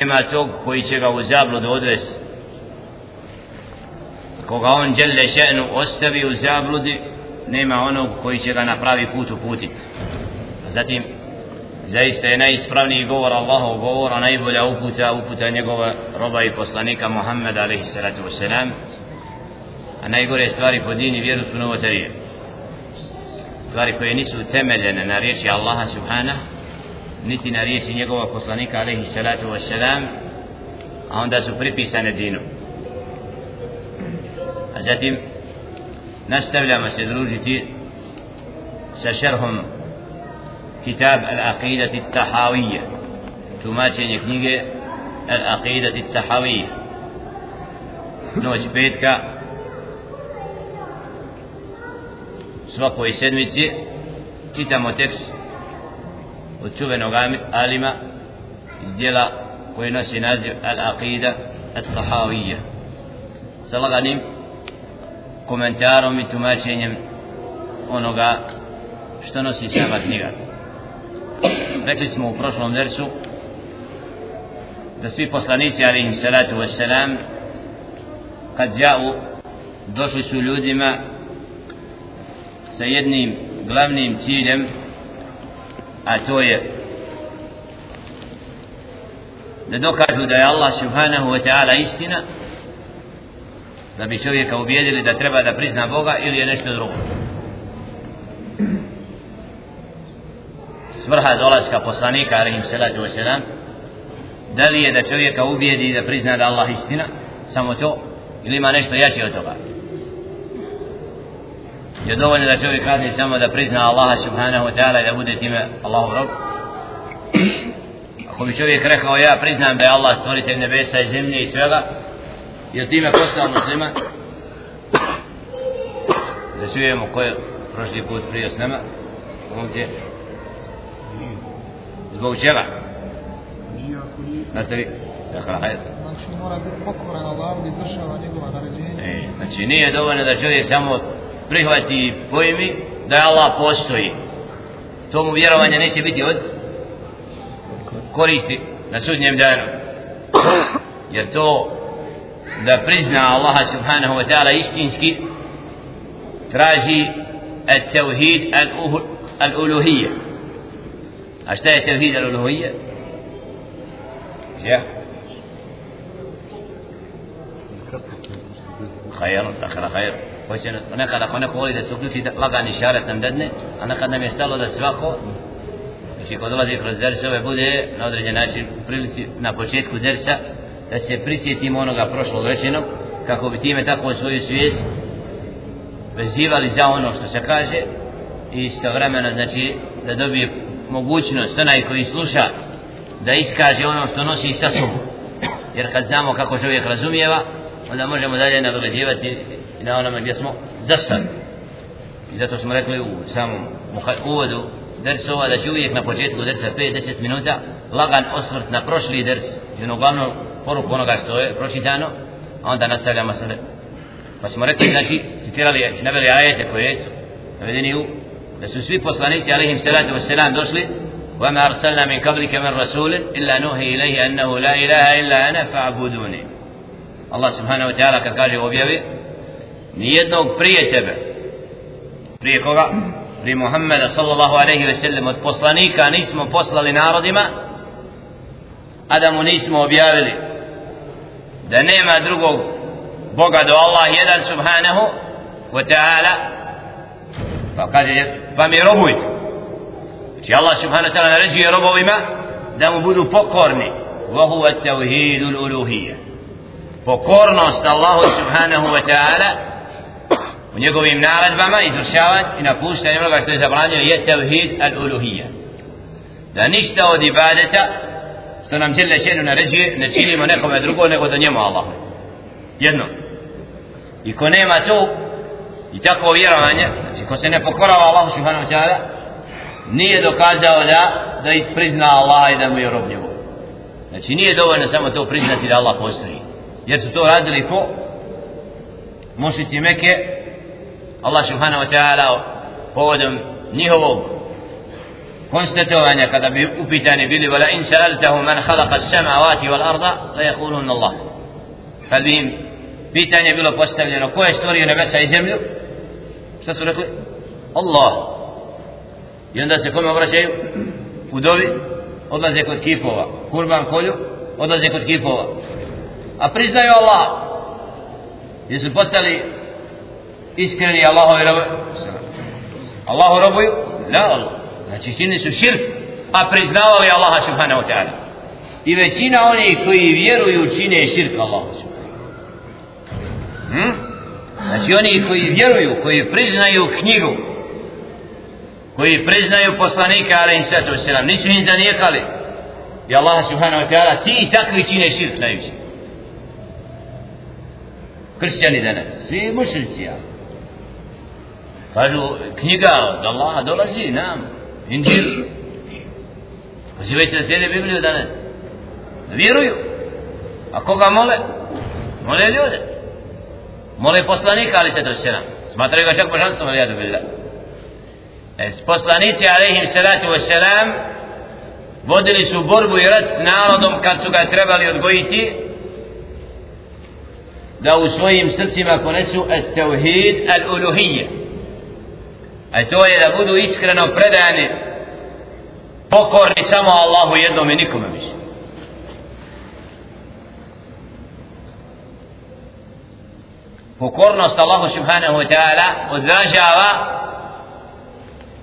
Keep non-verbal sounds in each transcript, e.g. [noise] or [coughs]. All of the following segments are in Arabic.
nema tog koji će ga u zabludu odvesti koga on djelle še'nu ostavi u zabludi nema onog koji će ga na pravi put uputit zatim zaista je najispravniji govor Allahov govor a najbolja uputa uputa njegova roba i poslanika Muhammeda alaihi salatu wasalam a najgore stvari po dini vjeru su novotarije. Stvari koje nisu temeljene na riječi Allaha subhanahu niti na riječi njegova poslanika alaihi salatu wasalam a onda su pripisane dinu a zatim nastavljamo se družiti sa šerhom kitab al-aqidati tahawiyya tumačenje knjige al-aqidati tahawiyya noć petka svakoj sedmici čitamo tekst od čuvenog alima iz dijela koje nosi naziv Al-Aqida Al-Tahawiyya. Sa laganim komentarom i tumačenjem onoga što nosi sama knjiga. Rekli smo u prošlom versu da svi poslanici alaihim salatu wassalam kad jau došli su ljudima sa jednim glavnim ciljem a to je da dokažu da je Allah subhanahu wa ta'ala istina da bi čovjeka ubijedili da treba da prizna Boga ili je nešto drugo. Svrha dolaska poslanika alaihim salatu wasalam da li je da čovjeka ubijedi da prizna da Allah istina samo to ili ima nešto jače od toga? Je dovoljno da čovjek radi samo da prizna Allaha subhanahu wa ta'ala i da bude time Allahu rob? Ako bi čovjek rekao ja priznam da je Allah stvoritelj nebesa i zemlje i svega je time postao muslima da čujemo ko je prošli put prije s nama ovdje. Zbog čega? Nastavi Dakle, hajde. Znači mora biti pokoran Allahu da izvršava njegova naređenja. E, znači nije dovoljno da čovjek samo prihvati pojmi da je Allah postoji to mu vjerovanje neće biti od koristi na sudnjem danu jer to da prizna Allaha subhanahu wa ta'ala istinski traži التوحيد الألوهية أشتاء التوحيد الألوهية خير دخل خير hoće nekad ako neko voli da se uključi lagani šaret nam dedne, a nekad nam je stalo da svako znači ko dolazi kroz dersove bude na određen način u prilici na početku dersa da se prisjetimo onoga prošlog rečenog kako bi time tako svoju svijest vezivali za ono što se kaže i istovremeno znači da dobije mogućnost onaj koji sluša da iskaže ono što nosi sa sobom. Jer kad znamo kako čovjek razumijeva onda možemo dalje nadoveđivati i na onome gdje smo zastali i zato smo rekli u samom uvodu dersova da će uvijek na početku dersa 5-10 minuta lagan osvrt na prošli ders i ono glavno poruku onoga što je pročitano a onda nastavljamo sada pa smo rekli znači citirali naveli ajete koje su navedeni u da su svi poslanici alaihim salatu wassalam došli وما أرسلنا من قبلك من رسول إلا نوحي إليه أنه لا إله إلا أنا فاعبدوني الله سبحانه وتعالى كقال وبيبي nijednog prije tebe prije koga prije Muhammeda sallallahu alaihi ve sellem od poslanika nismo poslali narodima a da mu nismo objavili da nema drugog Boga do Allah jedan subhanahu wa ta'ala pa kaže pa mi robujte znači Allah subhanahu wa ta'ala naređuje robovima da mu budu pokorni wa huwa tawhidul uluhiyya pokornost Allahu subhanahu wa ta'ala u njegovim naredbama izvršavanje i napuštanje onoga što je zabranjeno je tevhid al-uluhiyya da ništa od ibadeta što nam žele šenu naređuje ne činimo nekome drugo nego da njemu Allahu jedno. I ko nema to i tako vjerovanje znači ko se ne pokorava Allahu subhanahu wa ta'ala nije dokazao da da isprizna Allah i da mu je rob njegov. Znači nije dovoljno samo to priznati da Allah postoji. Jer su to radili ko mušici Mekke Allah subhanahu wa ta'ala povodom njihovog konstatovanja kada bi upitani bili wala in sa'altahu man khalaqa as-samawati wal arda la yaquluna Allah kad bi im pitanje bilo postavljeno ko je stvorio nebesa i zemlju šta su rekli Allah i onda se kome obraćaju u dovi odlaze kod kipova kurban kolju odlaze kod kipova a priznaju Allah gdje su postali iskreni Allahovi robovi Allahu robuju la Allah. Znači čini su širk a priznavali Allaha subhanahu wa ta'ala. I većina onih koji vjeruju čine širk Allahu subhanahu hmm? znači oni koji vjeruju koji priznaju knjigu koji priznaju poslanika alaih sallatu wasalam nisu im zanijekali. I Allah subhanahu wa ta'ala ti takvi čine širk najviše. Kršćani danas svi mušnici, ali kažu knjiga od Allaha dolazi nam inđil. Pozivajte se da slijede Bibliju danas. Da vjeruju. A koga mole? Mole ljude. Mole poslanika ali se to smatraju ga čak božanstvom ali ja da e, poslanici alaihim salatu wasalam vodili su borbu i rat s narodom kad su ga trebali odgojiti da u svojim srcima ponesu at-tauhid al-uluhiyya a to je da budu iskreno predani pokorni samo Allahu jednom i nikome više. Pokornost Allahu subhanahu wa ta'ala odražava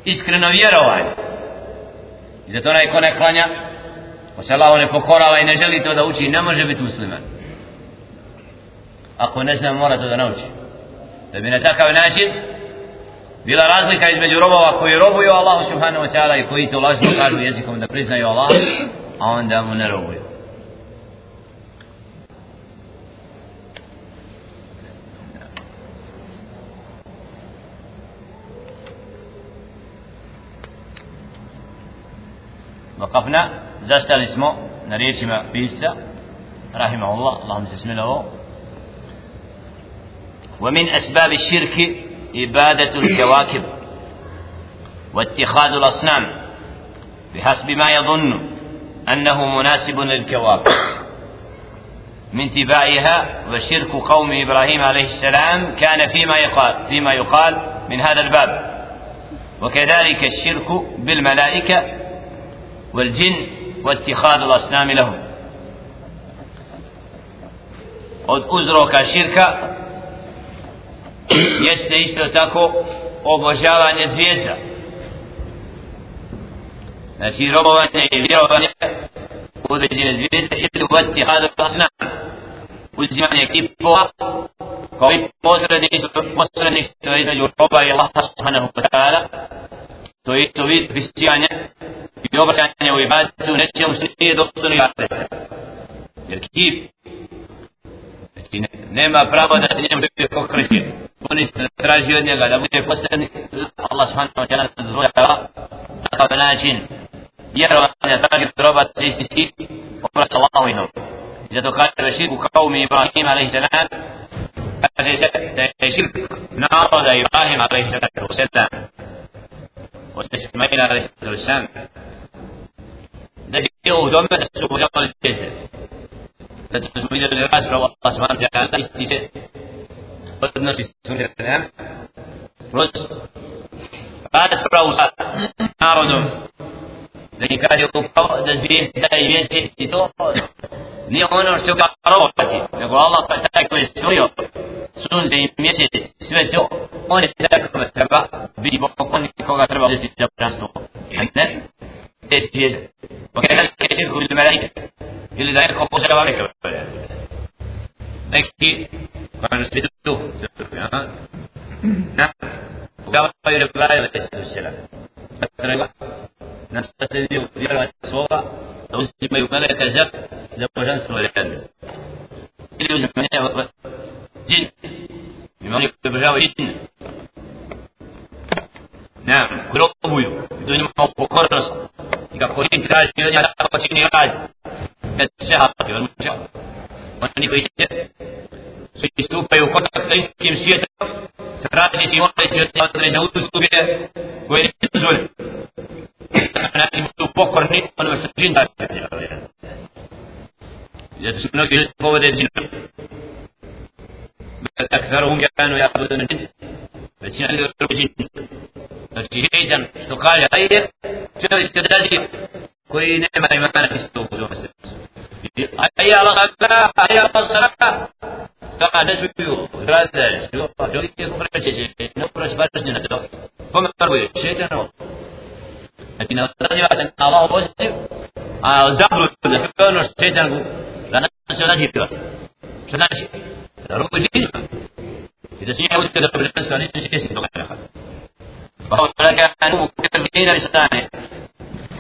iskreno vjerovanje. I zato onaj ko ne klanja ko se Allahu ne pokorava i ne želi to da uči ne može biti musliman. Ako ne zna mora to da nauči. Da bi na takav način bila razlika između robova koji robuju Allahu subhanahu wa ta'ala i koji to lažno kažu jezikom da priznaju Allah a onda mu ne robuju وقفنا زستل اسمه نريشما بيسا رحمه الله اللهم سسمله ومن أسباب الشرك إبادة الكواكب واتخاذ الأصنام بحسب ما يظن أنه مناسب للكواكب. من تباعها وشرك قوم إبراهيم عليه السلام كان فيما يقال فيما يقال من هذا الباب. وكذلك الشرك بالملائكة والجن واتخاذ الأصنام لهم. od uzroka širka jeste isto tako obožavanje zvijezda. Znači robovanje i vjerovanje u određene zvijezde ili uvati hadu pasna uzimanje kipova kao i posredništvo između roba i Allah subhanahu wa ta'ala. To je isto vid prisijanje i obraćanje u ibadetu nečemu što nije dostojno ibadeta. Jer kip znači nema pravo da se njemu bude pokreće oni se traži od njega da bude posljedni Allah subhanahu wa ta'ala dozvoljava takav način vjerovanja traži od roba se ististi inom i zato kaže širku kao mi Ibrahim salam kaže se da je širk naroda Ibrahim salam واستسمعنا عليه الصلاة والسلام da je u dome ta'ala ističe odnosi suri Al-An'am kroz raspravu sa narodom da im kaže upravo da zvijezda i vijesti i to nije ono što ga robati nego Allah pa taj koji je stvorio sunce i mjesec sve to on treba biti poklon i koga treba uzeti za prastvo a ne te zvijezde وكذلك يشرك ili da neko požava neke neki كانوا يسجدوه نعم وقال غير الله عليه السلام مثلا نفس السيد ديال الصورة لو ما يقال كذب زوجان سوريان اللي يوجد من جن بما يبغى جن نعم كل أبوي بدون ما هو كورس إذا كنت تراجع على أبوتي نراج الشهر والمشهر وأني كويس pristupaju kontakt istim svijetom, traži si onaj svijet da ne ustupe koje nije dozvoljeno. Znači budu pokorni onome što džin da Zato su mnogi ljudi povode džina. أكثرهم كانوا يعبدون الجن većina ljudi vjeruju džin. Znači, hejdan, što kaže, ajde, sve istedrazi koji nema čuju, zrade, što, čovjek je kupreće, ne kupreće bažnje na to. Kome prvo šetano, Znači, ne odraziva se na Allah pozitiv, a zabru da sve ono šetan da nas se odaziva. Što znači? Da ruku džinima. إذا سمعوا كذا قبل الإنسان يجلس يتغير فهو كانوا مكملين لسانه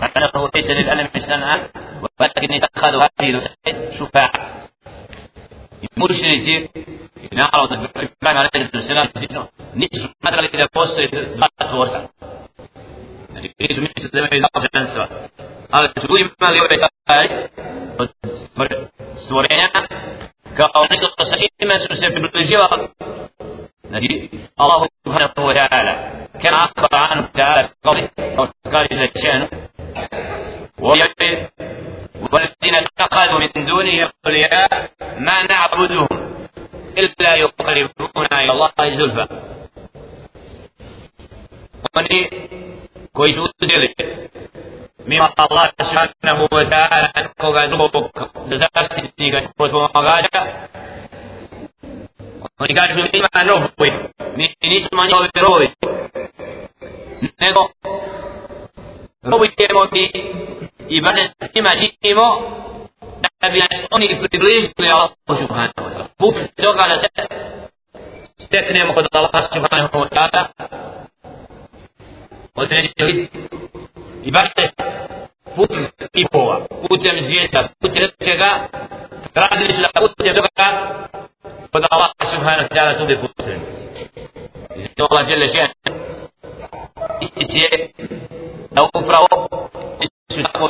وأنه ليس للألم سمعا ولكن اتخذوا هذه الوسائل شفاعة مرشد يصير نعرض الإمام عليه السلام نصف مثلا إذا وصل ضغط ورسع يعني يريد من زي ما يضغط الأنسى هذا تقول ما لي سوريا كأو نسل الصحيح ما سنسبب الجواب نجي الله سبحانه وتعالى كان أخبر عنه تعالى في قوله الأحبار إذا كانوا والذين اتخذوا من دونه أولياء ما نعبدهم إلا يقربون إلى الله زلفى. وني كويس ودلك مما الله سبحانه وتعالى أنقوك أنقوك زاستني كتبوت ومغادة وني كاتبوا مما نوفوه من اسم نوفوه نقوك robujemo mi i bane njima živimo da bi nas oni približili Allah subhanahu wa ta'ala put toga da se steknemo kod Allah subhanahu wa ta'ala određeni i baš se putem tipova, putem zvijeta, putem čega, tražili su da putem toga kod Allah subhanahu wa ta'ala sude posrednici. I zato Allah žele žen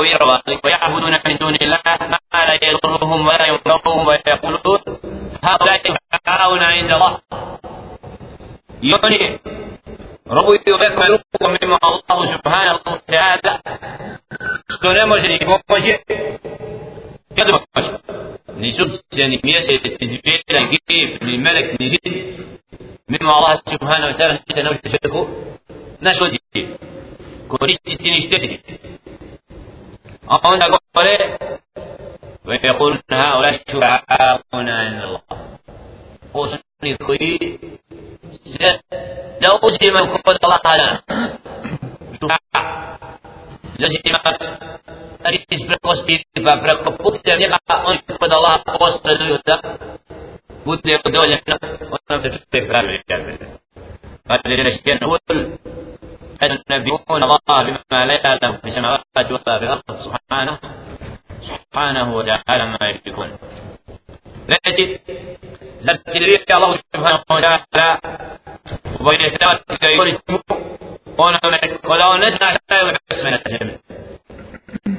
vjerovali wa ja'buduna min duni Allah ma la yadurruhum wa la yunfa'uhum wa yaqulun هؤلاء شفعاؤنا عند الله i oni robuju veku ruku mimo Allahu subhanahu wa ta'ala što ne može ni pomoći kada može ni subcija ni mjesec ni zvijeta ni gib čovjeku naškoditi koristiti ni štetiti a onda govore ويقولون هؤلاء شفعاؤنا عند الله وصني كوي لو أسلم كفر الله تعالى zazimat hadis prekostipa preko puta njega on kod Allah postaduju da bude udoljeno ono što čuje pravi قال لنشكين هو النبيون الله بما لا يعلم في السماوات ولا في الأرض. سبحانه سبحانه وتعالى ما يشركون. لكن زبت الله سبحانه وتعالى. ويتاتك يورث ona kola on ne zna šta je ove pesme na zemlji.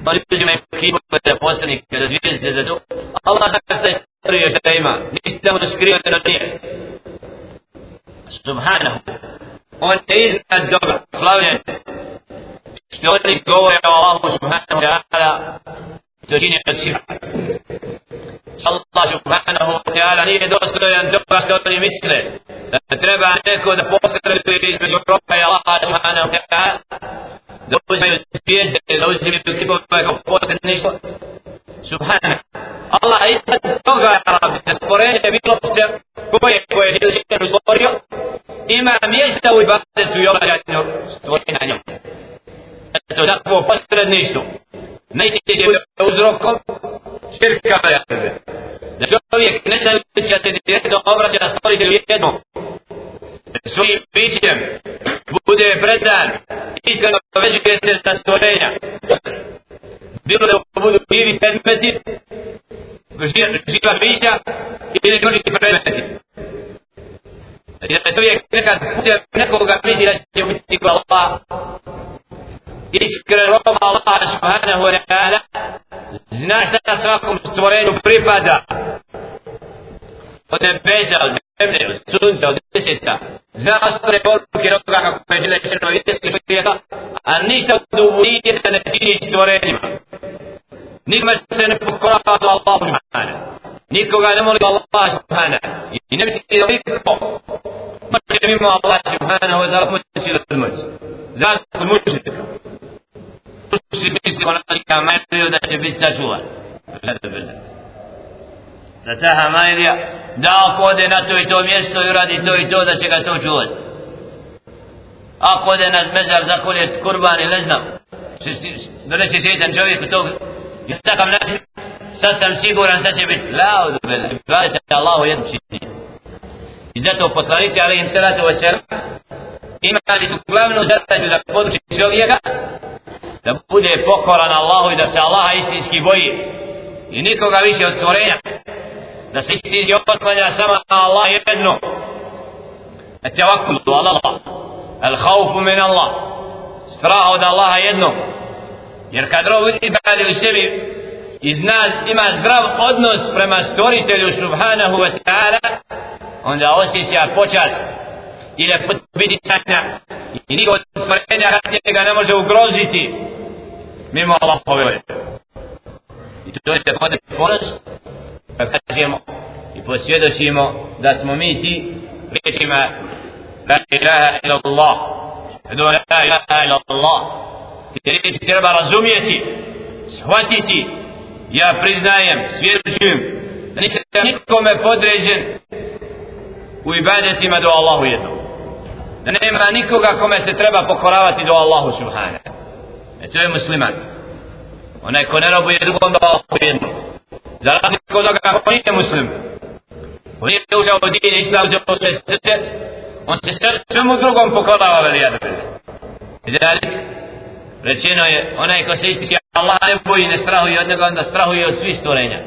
Oni uzima ekipu da poslanike, da zvijezde za to. On je iznad doga, slavljen. Što oni govore o Allahu subhanahu wa ta'ala, to čini od sira. Allah subhanahu wa ta'ala nije dostojan toga što oni misle. Da treba neko da posreduje između roka i Allah subhanahu wa ta'ala. Da uzmeju zvijezde, da uzmeju kipove kao posredništvo. Subhanahu. Allah je iznad toga rabbi, da stvorenje bilo koje koje je željen stvorio, ima mjesta u ibadetu i obrađanju stvorenja njom. Eto, takvo posredništvo. Najčešće bude uzrokom širka prijatelje. Da čovjek ne znajući se direktno obraća na stvoritelju jednom. Svojim bićem bude predan, iskreno povežuje se sa stvorenja. Bilo da budu živi predmeti, živa bića ili drugi predmeti. Da čovjek nekad nekoga misli da će biti kao Allah, iskren roba Allah subhanahu wa ta'ala znaš da svakom stvorenju pripada od nebeza, od zemlje, od sunca, od deseta, zna ostale poruke roga kako je žele šeno vjetski čovjeka, a ništa od uvijeta ne čini stvorenjima. Nikome se ne pokorava do Allahu subhana. Nikoga ne moli Allah subhana. I ne misli da niko može mimo Allah subhana wa ta'ala moći da moći. Zato kod mučnika. Tu misli onaka majlio da će biti sačuvan. Gleda bila da ta Hamailija da ako ode na to i to mjesto i radi to i to da će ga to čuvati. Ako ode na mezar za kurban ili ne znam, donese šeitan čovjeku tog i takav način, sad sam siguran sad će biti laudu bela, ibadete Allahu jednu čini. I zato poslanici, ali im salatu wa salam, imali tu glavnu zadaću da poduči čovjeka, da bude pokoran Allahu i da se Allaha istinski boji i nikoga više od stvorenja da se isti oslanja samo na Allah jedno التوكل على الله الخوف من الله strah od Allaha jedno jer kad rob ibadi u sebi iz nas ima zdrav odnos prema stvoritelju subhanahu wa ta'ala onda osjeća počast i lepot vidi sanja i niko od stvorenja ga ne može ugroziti mimo Allahove volje. I to je tako ponos da kažemo i posvjedočimo da smo mi ti riječima la ilaha ila Allah Edo la ilaha ila Allah ti riječi treba razumijeti shvatiti ja priznajem svjedočujem da nisam nikome podređen u ibadetima do Allahu jednom. Da nema nikoga kome se treba pokoravati do Allahu subhanahu. E to je musliman. Onaj ko ne robuje drugom do Allahu jednom. Za razliku od onoga ko nije muslim. On je uzeo din i islam uzeo sve srce on se svemu drugom pokorava veli jadu i dalik rečeno je onaj ko se ističe Allah ne boji ne strahuje od njega onda strahuje od svih stvorenja.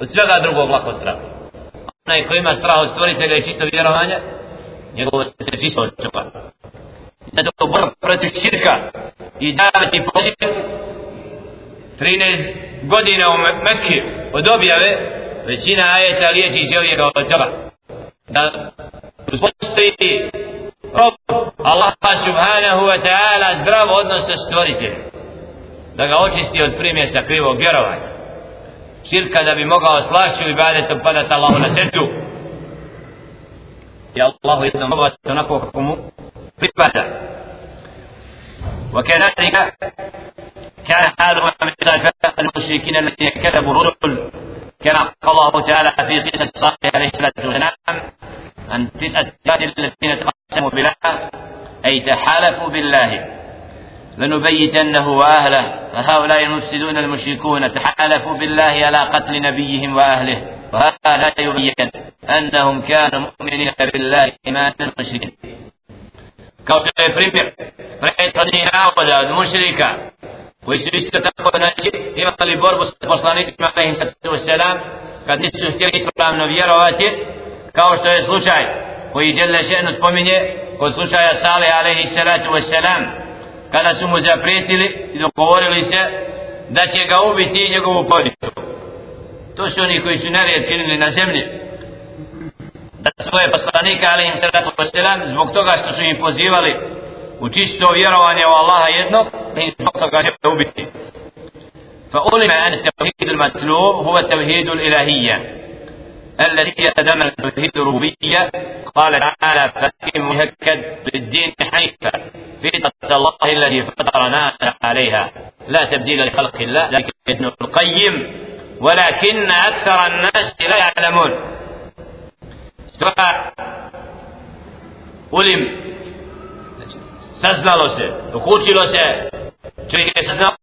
Od svega drugog lako strahuje onaj koji ima strah od stvoritelja i čisto vjerovanja njegovo se čisto očuva zato borba protiv širka i davati poziv 13 godina u Mekke od objave većina ajeta liječi čovjeka od toga. Da postoji rob Allah subhanahu wa ta'ala zdrav odnos sa stvoriteljem. Da ga očisti od primjesa krivog vjerovanja širka da bi mogao slašću i badetom padati Allahu na srcu i Allahu jednom obavati onako kako mu pripada وكذلك كان حالهم من المشركين الذين كذبوا الرسل كما قال الله تعالى في قصة صالح عليه الصلاة والسلام عن تسعة الذين تقسموا بالله أي تحالفوا بالله لنبيتنه وأهله فهؤلاء المفسدون المشركون تحالفوا بالله على قتل نبيهم وأهله وهذا يبين أنهم كانوا مؤمنين بالله إيمانا مشركين kao što je primjer prethodnih navoda od mušrika koji su isto tako znači imali borbu s poslanicima alaihim sallatu wasalam kad nisu htjeli ispravno vjerovati kao što je slučaj koji Đele Šenu spominje kod slučaja Salih alaihi sallatu wasalam kada su mu zaprijetili i dogovorili se da će ga ubiti i njegovu podicu to su oni koji su nerijed činili na zemlji da svoje poslanike alaihim sallatu wasalam zbog toga što su im pozivali u čisto vjerovanje u Allaha jednog da im zbog toga će ubiti فعلم أن التوحيد المطلوب هو توحيد الإلهية الذي يتضمن توحيد الربوبية. قال تعالى فأقم مهكد للدين حنيفا فطرة الله الذي فطرنا عليها. لا تبديل لخلق الله لكن ابن القيم. ولكن أكثر الناس لا يعلمون. علم saznalo se, dokučilo se, čovjek je saznao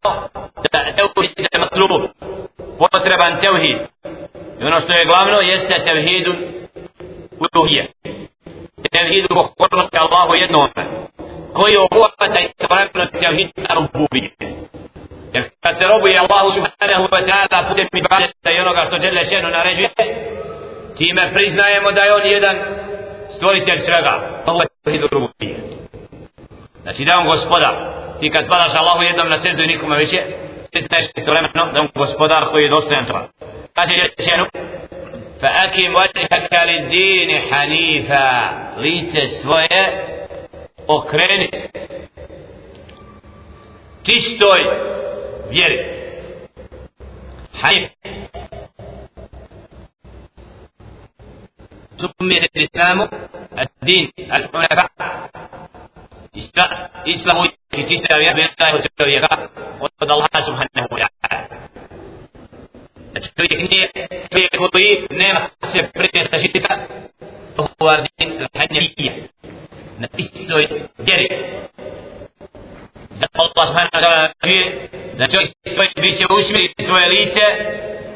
da potreban tevhid. I ono što je glavno jeste tevhidu uluhije. Tevhidu pokornosti Allahu jednome. Koji obuhvata i savremeno tevhid na rububije. Jer kad se robuje Allahu subhanahu wa ta'ala putem ibadeta i onoga što žele šenu naređuje, time priznajemo da je on jedan stvoritelj svega. Ovo je tevhid rububije. Znači da je on gospodar. Ti kad padaš Allahu jednom na srdu i nikome više, ti znaš istovremeno da on gospodar koji je dostojan toga. Kaže Ješenu, فأكم وجهك للدين حنيفا لتسوية أكرني تستوي vjeri حنيف سمي الإسلام الدين الحنفاء جري Zato Allah subhanahu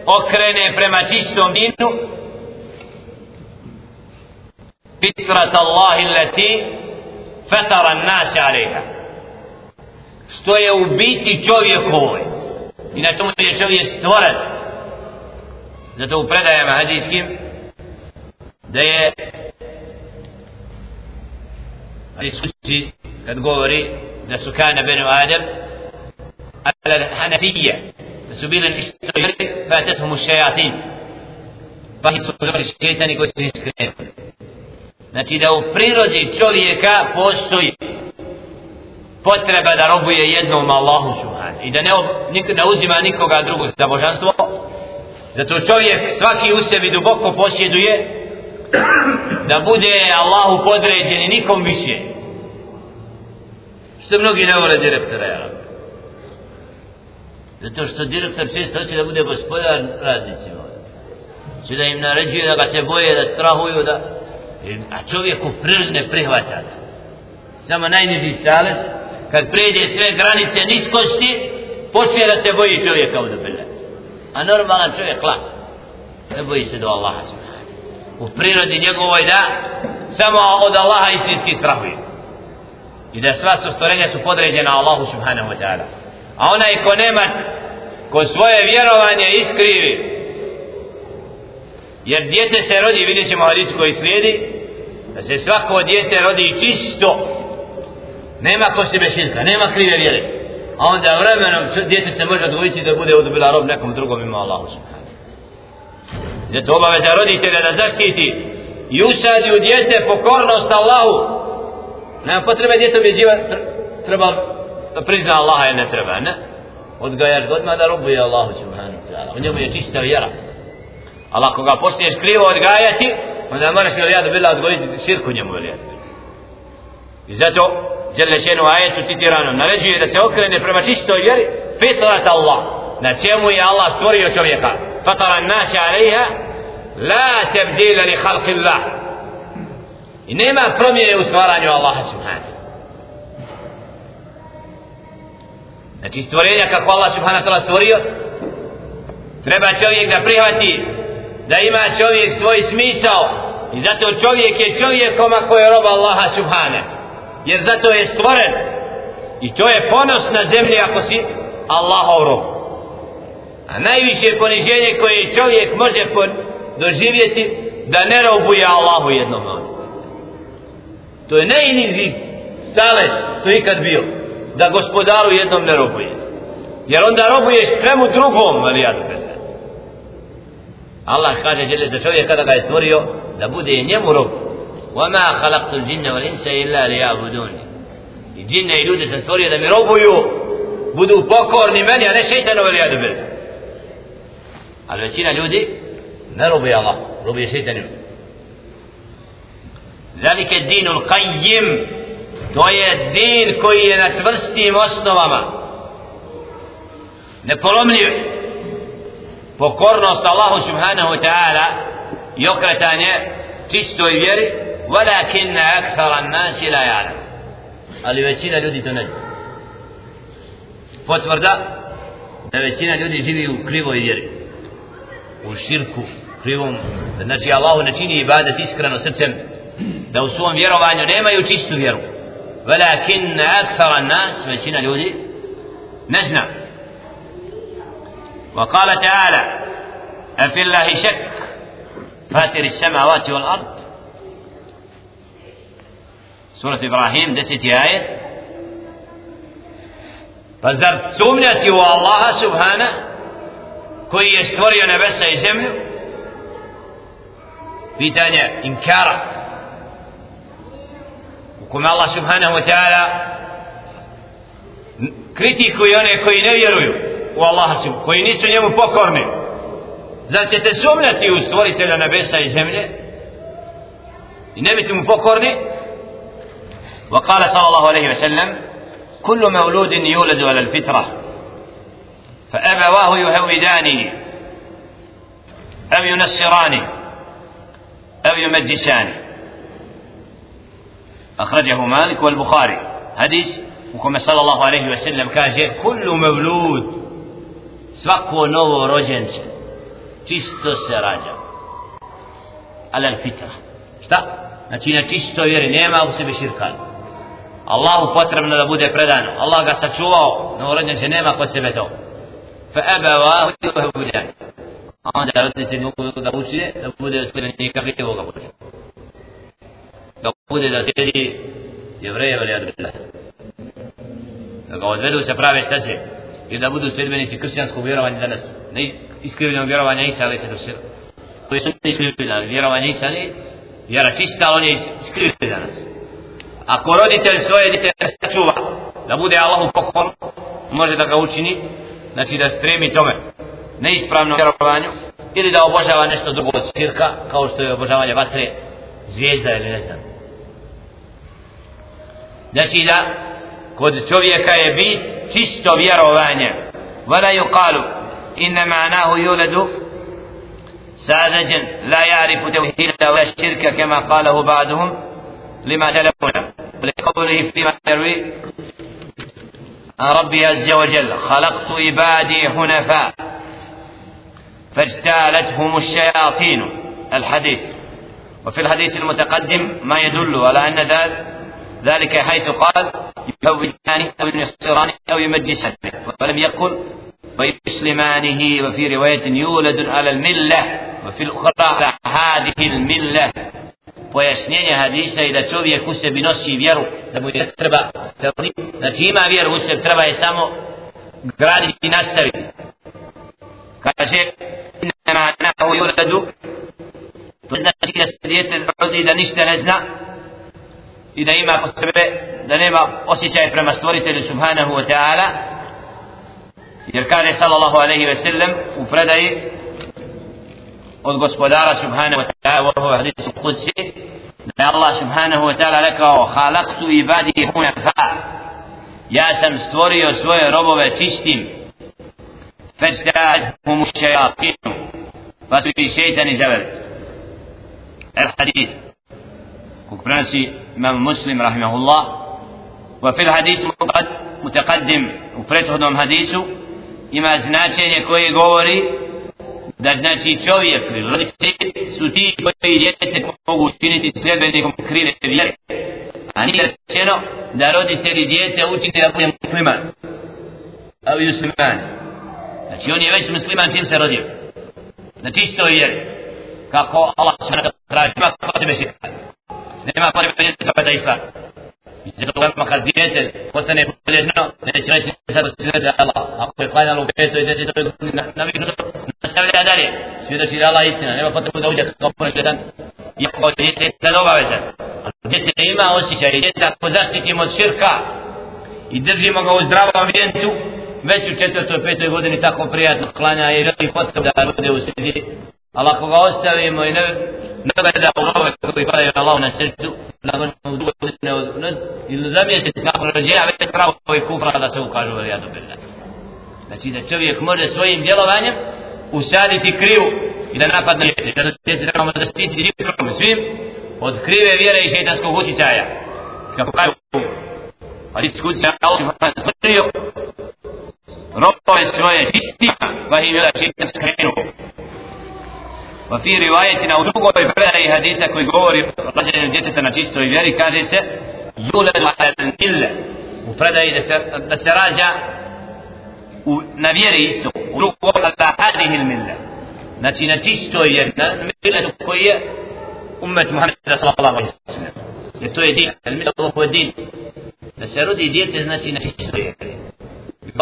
okrene prema čistom dinu fitrat Allahi lati fatara nasi alaiha što je u biti čovjekovoj i na tomu je čovjek stvoren zato u predajama hadijskim da je kući kad govori da su kana benu Adem على الحنفية سبيل الاستغفار فاتتهم الشياطين فهي سبيل الشيطان koji su iskrenuli znači da u prirodi čovjeka postoji potreba da robuje jednom Allahu subhanahu. I da ne, nik, ne uzima nikoga drugog za božanstvo. Zato čovjek svaki u sebi duboko posjeduje da bude Allahu podređen i nikom više. Što mnogi ne vole direktora ja. Zato što direktor često hoće da bude gospodar radnicima. Će da im naređuje da ga se boje da strahuju da E, a čovjek u prirodi ne prihvata samo najniži stalec, kad pređe sve granice niskosti počne da se boji čovjeka od obile a normalan čovjek lak. Ne boji se do Allaha u prirodi njegovoj da samo od Allaha istinski strahuje. I da sva su stvorenja su podređena Allahu subhanahu wa ta'ala. A onaj ko nema ko svoje vjerovanje iskrivi jer djete se rodi vidjet ćemo hadis koji slijedi da se svako djete rodi čisto. Nema kosti širka, nema krive vjere. A onda vremenom djete se može odvojiti da bude odbila rob nekom drugom ima Allahu subhanahu zato obaveza roditelja da zaštiti i usadi u djete pokornost Allahu. Nema potrebe djete objeđivati treba da prizna Allaha jer ne treba ne? Odgajaš ga odmah da robuje Allahu subhanahu wa ta'ala. U njemu je čista vjera ali ako ga počneš krivo odgajati onda moraš li ja da bila odgojiti širku njemu ili i zato Jelle šenu ajetu citiranom, naređuje da se okrene prema čistoj vjeri fitrat Allah na čemu je Allah stvorio čovjeka. Fatara naši alaiha la tebdila li halki Allah i nema promjene u stvaranju Allaha subhanahu. Znači stvorenja kako Allah subhanahu ta'ala stvorio treba čovjek da prihvati da ima čovjek svoj smisao. I zato čovjek je čovjekom ako je roba Allaha subhane. Jer zato je stvoren. I to je ponos na zemlji ako si Allahov rob. A najviše poniženje koje čovjek može doživjeti da ne robuje Allahu jednom to je najniži stalež to ikad bio da gospodaru jednom ne robuje. Jer onda robuješ svemu drugom ali Allah kaže žele za čovjeka kada ga je stvorio da bude njemu rob وما خلقت الجن والإنس إلا ليعبدوني i džinne i ljude sam stvorio da mi robuju budu pokorni meni a ne šeitanu ili jadu bil ali većina ljudi ne robuje Allah robuje šeitanima ذلك الدين القيم to je din koji je na tvrstim osnovama nepolomljiv pokornost Allahu subhanahu wa ta'ala i okretanje čistoj vjeri ولكن أكثر الناس لا يعلم ali većina ljudi to ne zna. Potvrda da većina ljudi živi u krivoj vjeri u širku krivom. Znači Allah ne čini ibadet iskreno srcem da u svom vjerovanju nemaju čistu vjeru. ولكن أكثر الناس većina ljudi ne zna. وقال تعالى أفي الله شك؟ فاتر السماوات والأرض. سورة إبراهيم دست آية. فزرت سمنتي والله سبحانه. nebesa i zemlju pitanje inkara u kome Allah subhanahu wa ta'ala kritikuje one koji ne vjeruju u Allaha koji nisu njemu pokorni zar ćete sumnjati u stvoritelja nebesa i zemlje i ne biti mu pokorni وقال صلى الله عليه وسلم كل مولود يولد على الفطرة فأبواه يهودانه أو ينصرانه أو يمجسانه أخرجه مالك والبخاري حديث u kome sallallahu alejhi ve sellem kaže kullu mevlud svako novo rođenče čisto se rađa. Alal al fitra. Šta? znači na čisto vjeri nema u sebi širka. Allahu potrebno da bude predano Allah ga sačuvao novo rođenče nema kod sebe to. Fa aba wa uđe uđe a onda da mogu da učine da bude uskoro nikak i ovoga bude. Da bude da tedi jevreje veli adrela da ga odvedu se prave staze i da budu sedbenici kršćanskog vjerovanja danas. Ne iskrivljenog vjerovanja Isa ali se dosira koji su iskrivljeni vjerovanja Isa ali vjera čista on je iskrivljen danas. Ako roditelj svoje dite sačuva da bude Allahu pokon može da ga učini znači da stremi tome neispravnom vjerovanju ili da obožava nešto drugo od sirka kao što je obožavanje vatre zvijezda ili ne znam. Znači da kod čovjeka je bit čisto vjerovanje. ولا يقال إن معناه يولد ساذجا لا يعرف توحيد ولا الشرك كما قاله بعضهم لما تلفنا ولقوله فيما يروي ربي عز وجل خلقت عبادي حنفاء فاجتالتهم الشياطين الحديث وفي الحديث المتقدم ما يدل على أن ذلك ذلك حيث قال يهوجان أو ينصران أو يمجسان ولم يقل ويسلمانه. وفي رواية يولد على الملة وفي الأخرى على هذه الملة. ويسنين هذه إلى تشوفي كوسة بنص يبيرو لم يتربى لكي ما بيرو كوسة تربى يسامو قرار ينستوي كاشي إنما أنا هو يولد. تنسي كسرية العضي دنشت نزنا i da ima kod sebe da nema osjećaj prema stvoritelju subhanahu wa ta'ala jer kaže sallallahu alaihi ve sellem u predaji od gospodara subhanahu wa ta'ala u hadisu kudsi da je Allah subhanahu wa ta'ala rekao halaktu ibadi hunafa ja sam stvorio svoje robove čistim فاجتاعتهم الشياطين فاتوا شيطان جبل الحديث كوبرانسي إمام مسلم رحمه الله وفي الحديث متقدم وفرتهم حديثه ima značenje koje govori da znači čovjek roditelji su ti koji djete mogu učiniti sljedbenikom krive vjere a nije rečeno da roditelji djete učini da bude musliman ali musliman znači on je već musliman čim se rodio na čistoj vjeri kako Allah se nada traži ima ko sebe širka nema pare djete pa da islam i zato lema kad dijete postane polježno neće reći sad da se za Allah. Ako je klanjalo u petoj desetoj naviknuto nastavlja dalje. Svjedoči da Allah istina nema potrebu da uđe kao polježan iako dijete je sad obavezan djete ima osjećaj dijete ako zaštitimo od širka i držimo ga u zdravom ambijentu, već u četvrtoj, petoj godini tako prijatno klanja i želi potkab da bude u sredi. Ali ako ga ostavimo i ne, ne gleda u nove koji padaju na Allah na srcu, nakon u drugoj godine od nas, ili za mjesec nakon rođenja već pravo koji kufra da se ukažu u rijadu bilna. Znači da čovjek može svojim djelovanjem usaditi krivu i da napadne djete. Zato se trebamo zaštiti živkom svim od krive vjere i šeitanskog utjecaja. Kako kažu, pa hadis kudsi Allah subhanahu wa ta'ala robove svoje čistima pa im je da šeitan skrenu وفي روايتنا أو دوغو أي حديثا كوي غوري رجل جيتتا نا تيستو اي بياري كاجي سي يولد على الملة وفردا أي دس راجع ونبيري استو ودوغو على هذه الملة. نتي نا تيستو اي ملة كوي أمة محمد صلى الله عليه وسلم. يتو اي دين الملة هو دين. نسارو دي ديت نتي نا تيستو اي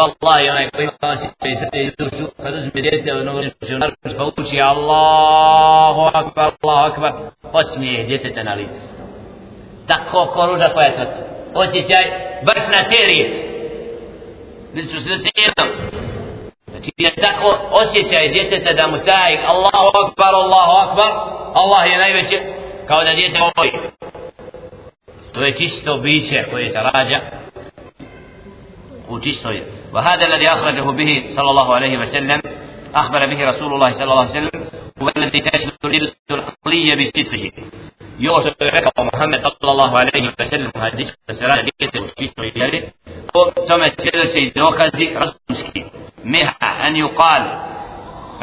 Allah onaj koji ima vas i sve i dušu, kad uzme djete od onog žurnarka, pa uči Allahu akbar, Allahu akbar, osmije djeteta na licu. Tako koruža koja je to. Osjećaj, baš na te riječ. Nisu se sjedom. Znači, je tako osjećaj djeteta da mu taj Allahu akbar, Allahu akbar, Allah je najveće, kao da djete ovoj. To je čisto biće koje se rađa u čistoj. وهذا الذي أخرجه به صلى الله عليه وسلم أخبر به رسول الله صلى الله عليه وسلم هو الذي تشمل العقلية بصدقه يوسف ركب محمد صلى الله عليه وسلم حديث السلام ديته وشيشه يلي ثم تشيل دوكازي رسمسكي. منها أن يقال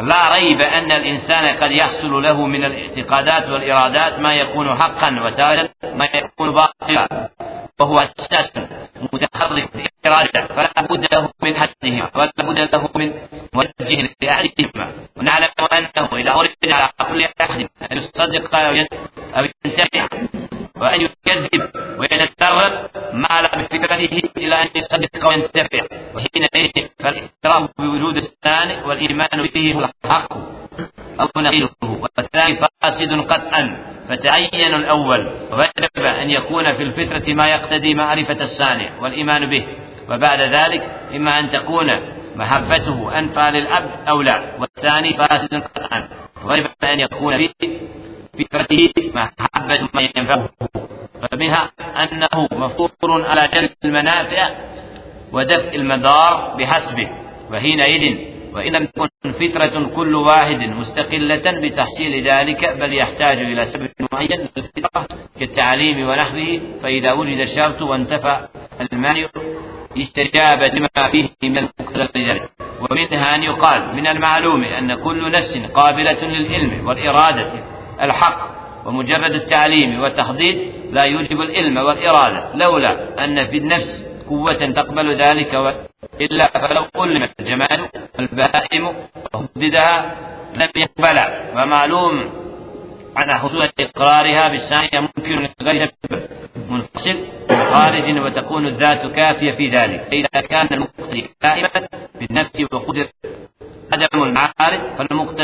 لا ريب أن الإنسان قد يحصل له من الاعتقادات والإرادات ما يكون حقا وتارة ما يكون باطلا. وهو أساس متحرك إرادة فلا بد له من حدهما ولا بد له من موجه لأحدهما. ونعلم أنه إذا أريد على كل أحد أن يصدق أو ينتفع وأن يكذب ويتدرب ما لا بفكرته إلى أن يصدق وينتفع. وحينئذ فالاعتراف بوجود الثاني والإيمان به هو الحق. أو نقيله. والثاني فاسد قطعا. فتعين الأول. وجب أن يكون في الفطرة ما يقتدي معرفة الثاني والإيمان به. وبعد ذلك إما أن تكون محبته أنفى للعبد أو لا. والثاني فاسد قطعا. وجب أن يكون في فكرته محبة ما ينفعه. فمنها أنه مفطور على جلب المنافع ودفع المدار بحسبه. وحينئذ وإن لم تكن فترة كل واحد مستقلة بتحصيل ذلك بل يحتاج إلى سبب معين للفطرة كالتعليم ونحوه فإذا وجد الشرط وانتفى المانع استجاب لما فيه من المقتضى لذلك ومنها أن يقال من المعلوم أن كل نفس قابلة للعلم والإرادة الحق ومجرد التعليم والتحضيد لا يوجب العلم والإرادة لولا أن في النفس قوة تقبل ذلك. إلا فلو علم الجمال البهائم وهددها لم يقبل. ومعلوم أن حصول إقرارها بالثانية ممكن غير منفصل خارج وتكون الذات كافية في ذلك. فإذا كان المقتدي كائما بالنفس وقدر عدم المعارف فالمقتدى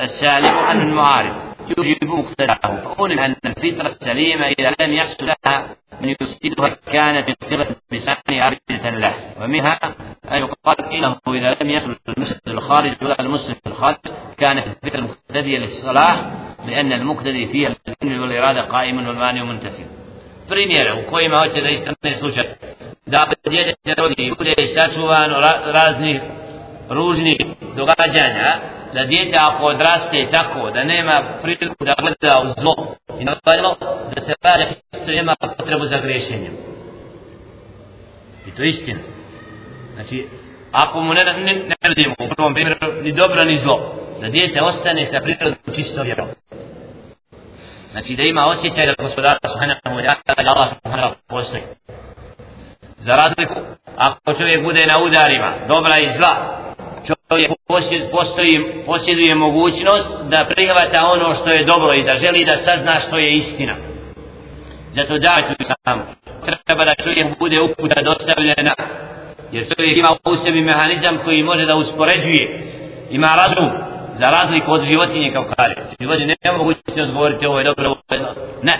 السالم عن المعارف يوجب مقتداه فقول أن الفطرة السليمة إذا لم يحصل لها من يفسدها كانت الفطرة بسان عبدة له ومنها أن يقال إنه إذا لم يصل المسلم الخارج ولا المسلم الخارج كانت الفطرة المقتدية للصلاح لأن المقتدي فيها العلم والإرادة قائم والمانع منتفي. Primjera u kojima hoće da istane slučaj da djede se rodi bude sačuvano raznih ružnih događanja da djete ako odraste tako da nema priliku da gleda u zlo i napadilo da se rađa isto nema potrebu za grešenjem i to je istina. Znači ako mu ne, ne, ne radimo u prvom primjeru ni dobro ni zlo da djete ostane sa prirodom čisto vjerom. Znači da ima osjećaj da gospodara subhanahu wa ta'ala da Allah subhanahu wa postoji. Za razliku ako čovjek bude na udarima dobra i zla čovjek postoji, posjeduje mogućnost da prihvata ono što je dobro i da želi da sazna što je istina. Zato da samo. Treba da čovjek bude uputa dostavljena. Jer čovjek ima u sebi mehanizam koji može da uspoređuje. Ima razum za razliku od životinje kao kare. Životinje ne mogu se odgovoriti ovo je dobro, ovo je Ne.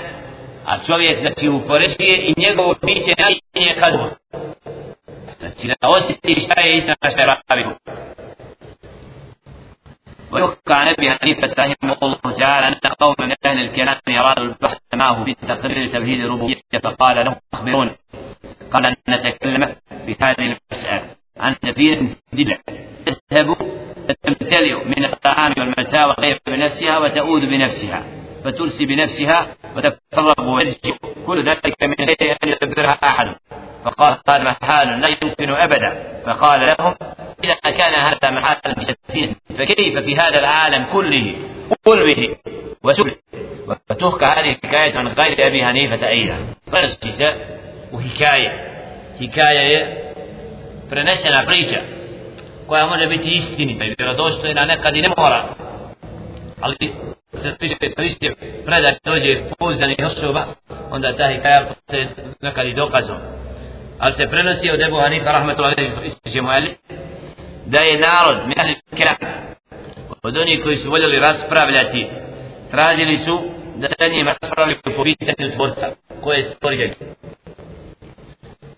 A čovjek znači upoređuje i njegovo biće najinje kad Znači da osjeti šta je istina šta je pravi. ويحكى عن ابي حنيفة رحمه الله تعالى أن قوم من أهل الكلام ارادوا البحث معه في تقرير توحيد الربوبية فقال لهم اخبروني قال أن نتكلم في هذه المسألة. عن سفينه دجله تذهب تمتلئ من الطعام والمتاع وغير بنفسها وتؤود بنفسها. فترسي بنفسها وتتفرغ ويرجع. كل ذلك من غير أن يدبرها أحد. فقال هذا محال لا يمكن أبدا. فقال لهم إذا كان هذا محالا بسفينة فكيف في هذا العالم كله قلبه وسبله وتحكى هذه الحكاية عن غير أبي حنيفة أيضا فنسجد وحكاية حكاية prenesena priča koja može biti istinita i vjerodostojna nekad i ne mora ali se piše koristio predaj dođe pouzdanih osoba onda ta hikaja postaje nekad i dokazom ali se prenosi od Ebu Hanifa rahmatullahi ističe mu da je narod od onih koji su voljeli raspravljati tražili su da se njim raspravljaju po pitanju tvorca koje je stvorio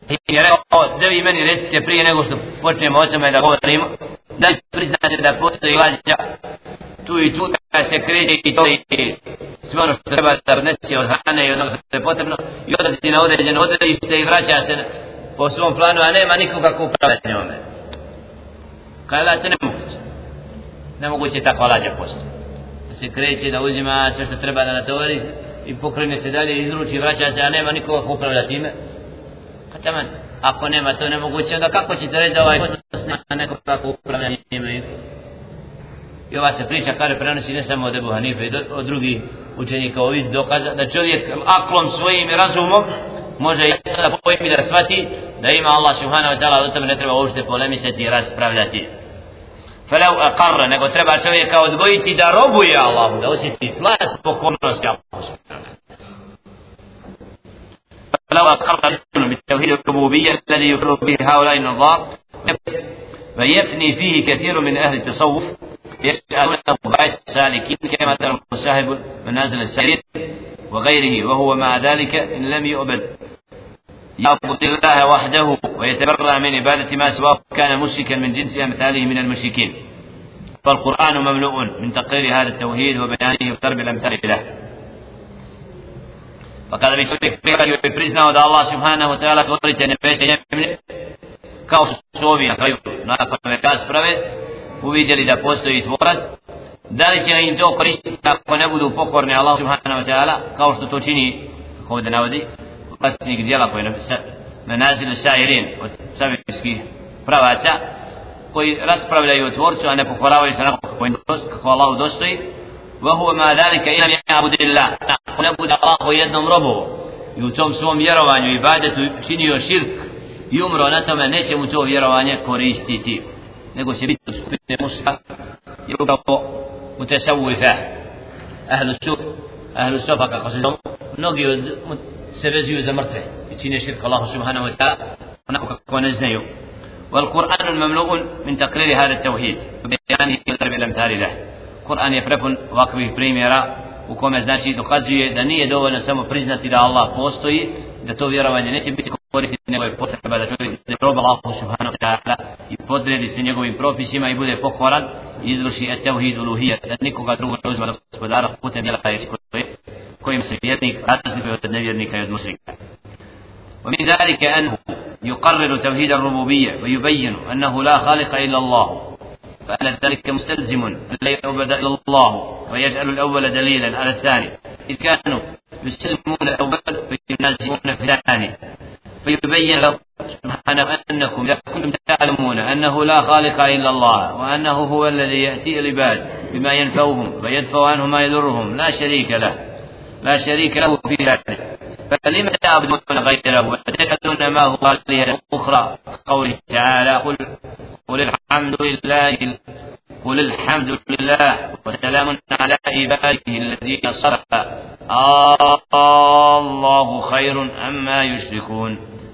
i je rekao da vi meni recite prije nego što počnemo o tome da govorimo da priznate da postoji lađa. Tu i tu kada se kreće i to i sve ono što treba da odnesi od hrane i ono što je potrebno i odlazi na određeno odredište i vraća se po svom planu a nema nikoga ko upravlja njome. Pa kada je to nemoguće? Nemoguće takva lađa postoji da se kreće da uzima sve što treba da natovari i pokrene se dalje izruči vraća se a nema nikoga ko upravlja time. Pa taman ako nema to nemoguće onda kako ćete reći da ovaj odnos nema nekog kako upravlja njime i ova se priča kaže prenosi ne samo od Ebu Hanife i od drugih učenika. Ovih dokaza da čovjek aklom svojim razumom može i da pojmi da shvati da ima Allah subhanahu wa ta'ala o tome ne treba uopšte polemisati i raspravljati. فلو أقر nego treba čovjeka odgojiti da robuje Allahu da osjeti slast pokornosti Allahu فلو أقر بالتوحيد الربوبية الذي يقر به هؤلاء النظام فيفني فيه كثير من أهل التصوف يجعلونه غاية السالكين كما ترى مصاحب منازل السير وغيره وهو مع ذلك إن لم يؤبد. يعبد الله وحده ويتبرع من عبادة ما سواه كان مشركا من جنس أمثاله من المشركين. فالقرآن مملوء من تقرير هذا التوحيد وبيانه وضرب الأمثال له. فقال بي تولي كبيرا يوي برزنا ودى الله سبحانه وتعالى كوري تنبيش يمني كاو سوبي نقريب نعرف المكاس براوي وفيديو لدى بوستو يتورد دارش يغين تو قريش تاقو نبودو فقرني الله سبحانه وتعالى. كاو سوتو تيني خود نودي. vlasnik dijela koji je menazilu šairin od savijskih pravaca koji raspravljaju o tvorcu a ne pokoravaju se nakon kako Allah dostoji وهو ما ذلك إلا يعبد الله ako ne bude Allah u jednom robu i u tom svom vjerovanju i ibadetu činio širk i umro na tome neće mu to vjerovanje koristiti nego će biti u skupine muška i upravo u tesavuife ahlu suf ahlu sufa kako se zove mnogi od سبزي وزمرته يتيني شرك الله سبحانه وتعالى هناك كونزنيو والقرآن المملوء من تقرير هذا التوحيد وبيانه بالأمثال الأمثال له قرآن يفرق واقف بريميرا وكما ذاتي دقزي دنيا دولا سمو برزنة إلى الله بوستوي دتو في رواني نسي بيتكو koristi njegove potrebe da čovjek roba Allahu subhanahu wa ta'ala i podredi se njegovim propisima i bude pokoran izvrši etevhid uluhija, da nikoga drugog ne uzma gospodara putem djela koje kojim se vjernik razlikuje od nevjernika i od mušrika. ومن ذلك أنه يقرر توحيد الربوبية ويبين أنه لا خالق إلا الله. فأن ذلك مستلزم أن لا يعبد إلا الله ويجعل الأول دليلا على الثاني. إذ كانوا يسلمون الأول وينازعون في الثاني. فيبين له سبحانه أنكم إذا كنتم تعلمون أنه لا خالق إلا الله وأنه هو الذي يأتي العباد بما ينفعهم ويدفع عنهم ما يضرهم لا شريك له لا شريك له في ذلك. فلم تعبدون غيره وتجعلون ما هو آلهة أخرى؟ قوله تعالى قل قل الحمد لله قل الحمد لله وسلام على عباده الذين صرف الله خير أما يشركون.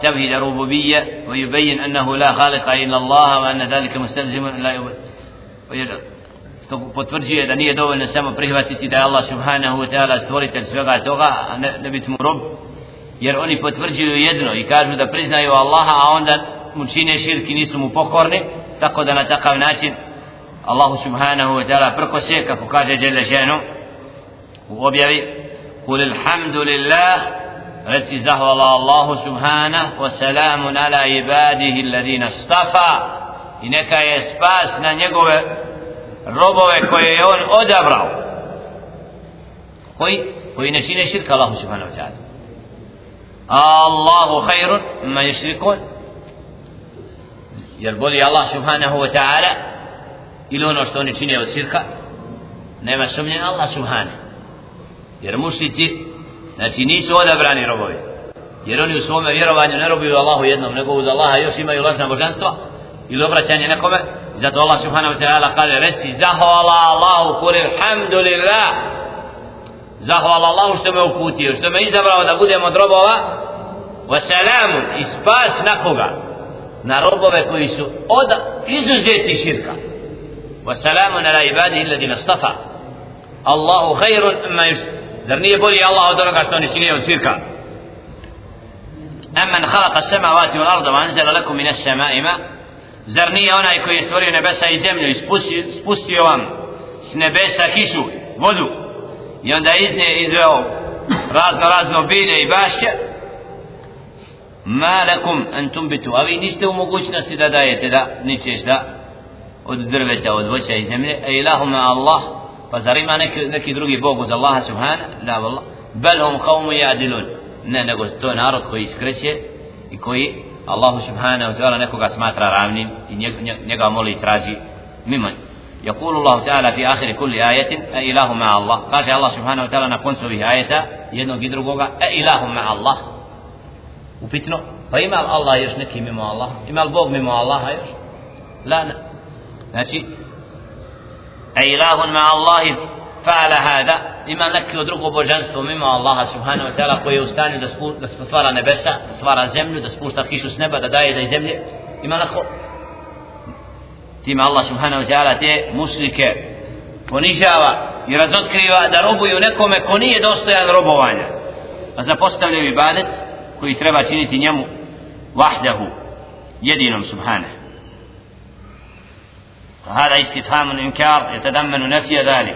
tevhid rububije ويبين أنه لا خالق إلا الله وأن ذلك مستلزم لا potvrđuje da nije dovoljno samo prihvatiti da je Allah subhanahu wa ta'ala stvoritelj svega toga a ne, ne biti mu rob jer oni potvrđuju jedno i kažu da priznaju Allaha a onda mu čine širki nisu mu pokorni tako da na takav način Allahu subhanahu wa ta'ala prkose kako kaže Jelle ženu u objavi قل الحمد لله reci zahvala Allahu subhanahu wa salamun ala ibadihi alladhina istafa i neka je spas na njegove robove koje je on odabrao koji koji ne čine širka Allahu subhanahu wa ta'ala Allahu khairun ma yushrikun jer boli Allah subhanahu wa ta'ala ili ono što oni čine od širka nema sumnje Allah subhanahu jer mušlici znači nisu odabrani robovi. Jer oni u svome vjerovanju ne robuju Allahu jednom nego uz Allaha još imaju lažna božanstva ili obraćanje nekome. Zato Allah subhanahu wa ta'ala kaže reci zahvala Allahu kul alhamdulillah. Zahvala Allahu što me uputio što me izabrao da budem od robova. Wasalamun i spas na koga? Na robove koji su od izuzeti širka. Wa salamun ala ibadihi alladina stafa. Allahu khairun amma Zar nije bolji Allah od onoga što oni činio od sirka? Amman khalaqa sema vati u lardu manzela lakum mine sema ima Zar nije onaj koji je stvorio nebesa i zemlju i spustio, spustio vam s nebesa kišu, vodu? I onda iz nje izveo razno razno bilje i bašće? Ma lakum antum bitu a vi niste u mogućnosti da dajete da ničeš da od drveta, od voća i zemlje. E ilahuma Allah pa zar ima neki, neki drugi Bog uz Allaha subhana la vallah bel hum qawmu yadilun ne nego to je narod koji iskreće i koji Allah subhanahu wa ta'ala nekoga smatra ravnim i njega moli i traži mimo يقول الله تعالى في آخر كل آية أإله مع الله قال الله سبحانه وتعالى نكون به آية jednog i drugoga e ilahu ma Allah upitno pa ima li Allah još neki mimo Allah ima li Bog mimo Allaha još la ne znači e ilahu ma Allah fa'ala hada. Ima neki drugo božanstvo mimo Allaha subhanahu wa ta'ala koji je u stanju da, spu, da stvara nebesa da stvara zemlju da spušta kišu s neba da daje da iz zemlje. Ima neko time Allah subhanahu wa ta'ala te muslike ponižava i razotkriva da robuju nekome ko nije dostojan robovanja. A zapostavljaju ibadet koji treba činiti njemu vahdahu jedinom subhanahu. هذا استفهام إنكار يتضمن نفي ذلك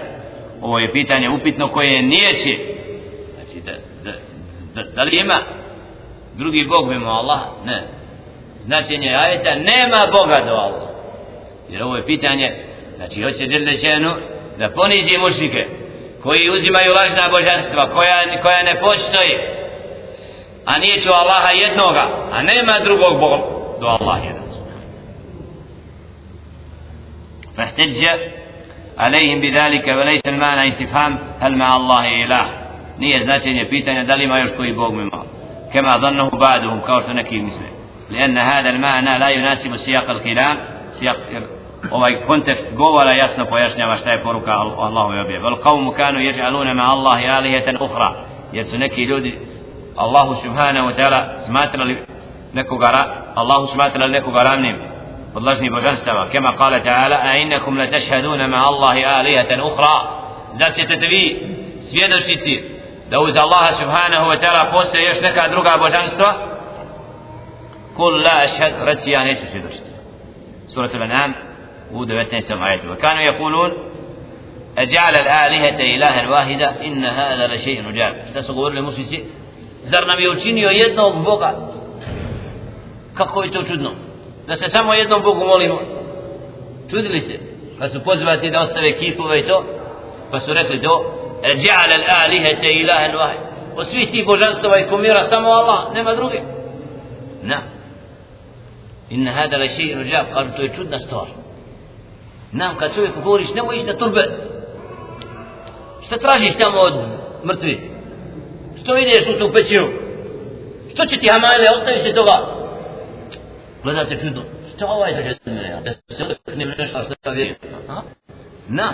ovo je pitanje upitno koje nijeće znači da, da, da, da li ima drugi Bog mimo Allah ne značenje ajeta nema Boga do Allah jer ovo je pitanje znači hoće Đelešenu da ponizi mušike koji uzimaju lažna božanstva koja, koja ne postoji a nije ću Allaha jednoga a nema drugog Boga do Allah jedan فاحتج عليهم بذلك وليس المعنى استفهام هل مع الله إله nije značenje pitanja da li ima još koji Bog mimo كما ظنه بعدهم kao što neki misle لأن هذا المعنى لا يناسب سياق الكلام سياق ovaj kontekst govora jasno pojašnjava šta je poruka Allahu objave vel qawmu kanu yaj'aluna ma Allahi alihatan ukhra jer su neki ljudi Allahu subhanahu wa ta'ala smatrali nekoga Allahu smatrali nekoga ravnim božanstava kema kale ta'ala a innakum la tashhaduna ma Allahi alihatan ukhra zar ćete vi svjedočiti da uz Allaha subhanahu wa ta'ala postoje još neka druga božanstva kul la ashhad reci ja neću svjedočiti surat al-an'am u 19. ajetu وكانوا يقولون أجعل الآلهة إلها واحدة إن هذا لشيء عجاب šta su govorili mušnici zar nam je učinio jednog Boga kako je to čudno da se samo jednom Bogu molimo. Čudili se pa su pozvati da ostave kipove i to pa su rekli do ja'al al-alihata ilahan wahid od svih tih božanstava i kumira samo Allah nema druge. Na. Inna hada la shay'un rajab qalu to je čudna stvar. Nam kad čovjeku govoriš nemoj ići na turbe šta tražiš tamo od mrtvi što ideš u tu pećinu? Što će ti hamajle ostavi se toga. Šta ovaj za mene da se odrekne nešto što ja vjerujem na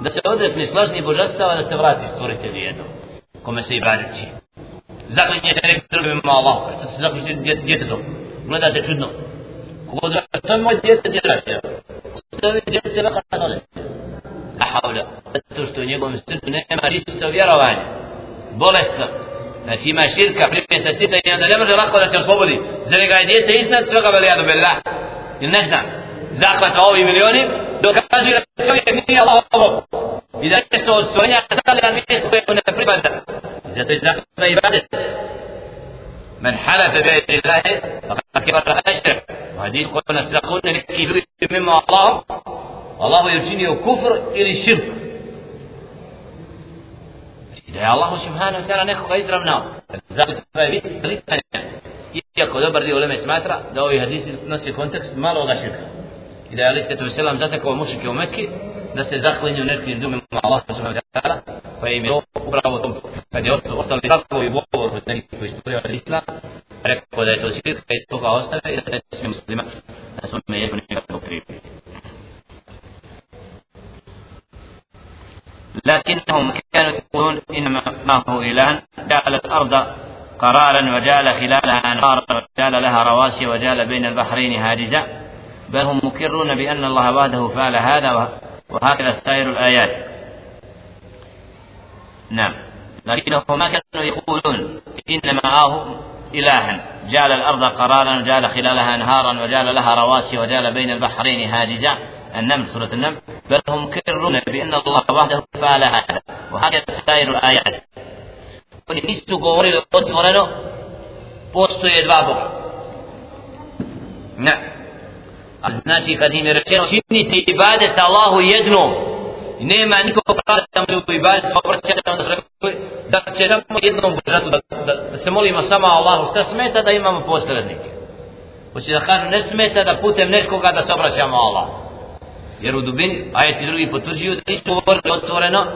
da se odrekne slažni božanstava da se vrati stvoritelj jedno kome se i bradeći zaklinje se neki drugim Allah što se zaklinje djetetom gledate čudno kogod to je moj djete djete ostavi djete vaka dole a havla zato što u njegovom srcu nema čisto vjerovanje bolestno znači ima širka prije se sita i onda ne može lako da se oslobodi za njega je djete iznad svega velijadu billah ili ne znam zahvata ovi milioni dokazuju da čovjek nije Allah i da nešto od stvorenja stavlja na mjesto koje ne pripada i zato je zahvata i badet من حلف بغير الله فقد كفر أشرك وهذه قلنا neki drugi mimo Allah Allah je učinio kufr ili I da je Allah subhanahu ta'ala nekoga izravnao. Zato je pitanje, iako dobar dio uleme smatra da ovi hadisi nosi kontekst maloga širka. I da je Ali Svetu Veselam zatekao mušike u Mekki da se zaklinju nekim dumima Allah subhanahu ta'ala pa pa im je upravo tom, kad je ostali tako i bovo od nekih koji studio od islam, rekao da je to širka i toga ostave i da ne smije muslima na svome jedu nikako kriviti. لكنهم كانوا يقولون إنما ما هو إله جعل الأرض قرارا وجعل خلالها أنهارا وجعل لها رواسي وجعل بين البحرين هاجزا. بل هم مكرون بأن الله وحده فعل هذا وهكذا سائر الآيات. نعم. لكنهم ما كانوا يقولون إنما آه إلها. جعل الأرض قرارا وجعل خلالها أنهارا وجعل لها رواسي وجعل بين البحرين هاجزا. النمل سورة النمل بل هم مكرون بأن الله وحده فعل هذا وهكذا سائر الآيات oni nisu govorili otvoreno postoje dva Boga ne a znači kad im je rečeno činite ibadet Allahu jednom i nema nikog prava da mu ibadet obraćati onda se da će samo jednom božanstvu da, da, da, se molimo samo Allahu šta smeta da imamo posrednike hoće da kažu ne smeta da putem nekoga da se obraćamo Allahu Jer u dubini ajeti drugi potvrđuju da nisu govorili otvoreno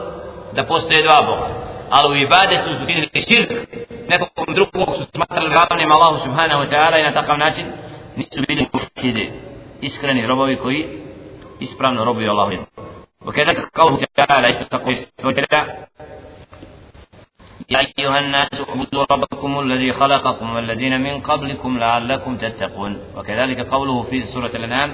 da postoje dva Boga ali u ibade su učinili širk nekog drugog su smatrali ravnim Allahu subhanahu wa ta'ala i na takav način nisu bili muškide iskreni robovi koji ispravno robuju Allahu وكذلك قوله تعالى يا أيها الناس اعبدوا ربكم الذي خلقكم والذين من قبلكم لعلكم تتقون وكذلك قوله في سورة الأنعام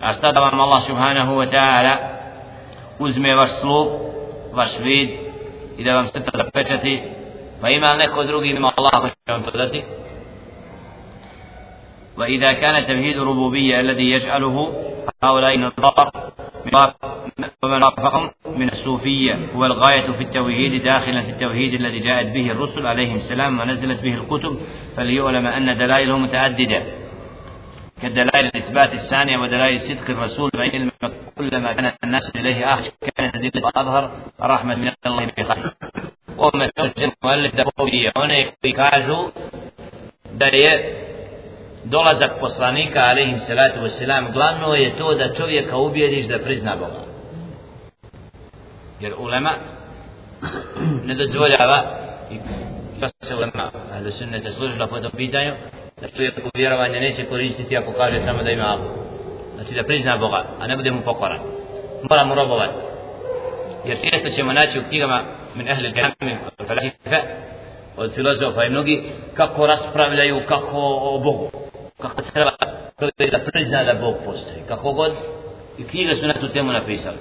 a šta da vam Allah subhanahu wa ta'ala uzme vaš sluh, vaš vid i da vam srca zapečati, pa ima neko drugi ima Allah ko će vam to dati. وإذا كان تمهيد الربوبية الذي يجعله هؤلاء النظار ومن رافقهم من الصوفية هو الغاية في التوحيد داخلا في التوحيد الذي جاءت به الرسل عليهم السلام ونزلت به الكتب. فليعلم أن دلائله متعددة. كدلائل الإثبات الثانية ودلائل صدق الرسول فإن كلما كان الناس إليه أخشى كانت أدلة أظهر رحمة من الله بخير. وما ترجم مؤلف دبوي هنا يكاجو je dolazak poslanika alaihim salatu wasalam glavno je to da čovjeka ubijediš da prizna Boga jer ulema ne dozvoljava šta se ulema ahlu sunnete služila po tom pitanju da čovjek u vjerovanje neće koristiti ako kaže samo da ima Abu. Znači da prizna Boga, a ne bude mu pokoran. Mora mu robovati. Jer često ćemo naći u knjigama min ehli gami, od filozofa i mnogi, kako raspravljaju, kako o Bogu. Kako treba da prizna da Bog postoji. Kako god, i knjige su na tu temu napisali.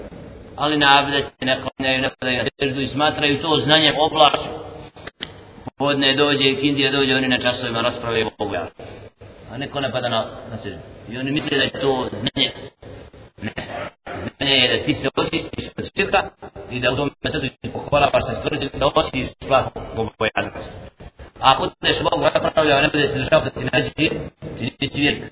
Ali na abdet ne klanjaju, ne klanjaju na seždu i smatraju to znanje oblašu podne dođe, kindija dođe, oni na časovima rasprave Bogu ja. A neko ne pada na, na seždu. I oni misle da je to znanje. Ne. Znanje je da ti se očistiš od širka i da u tom mesecu ti pohvalavaš sa stvrđu da očistiš sva bogobojaznost. A ako budeš Bogu raspravljao, ne bude se držao da ti nađe, ti nisi vjernik.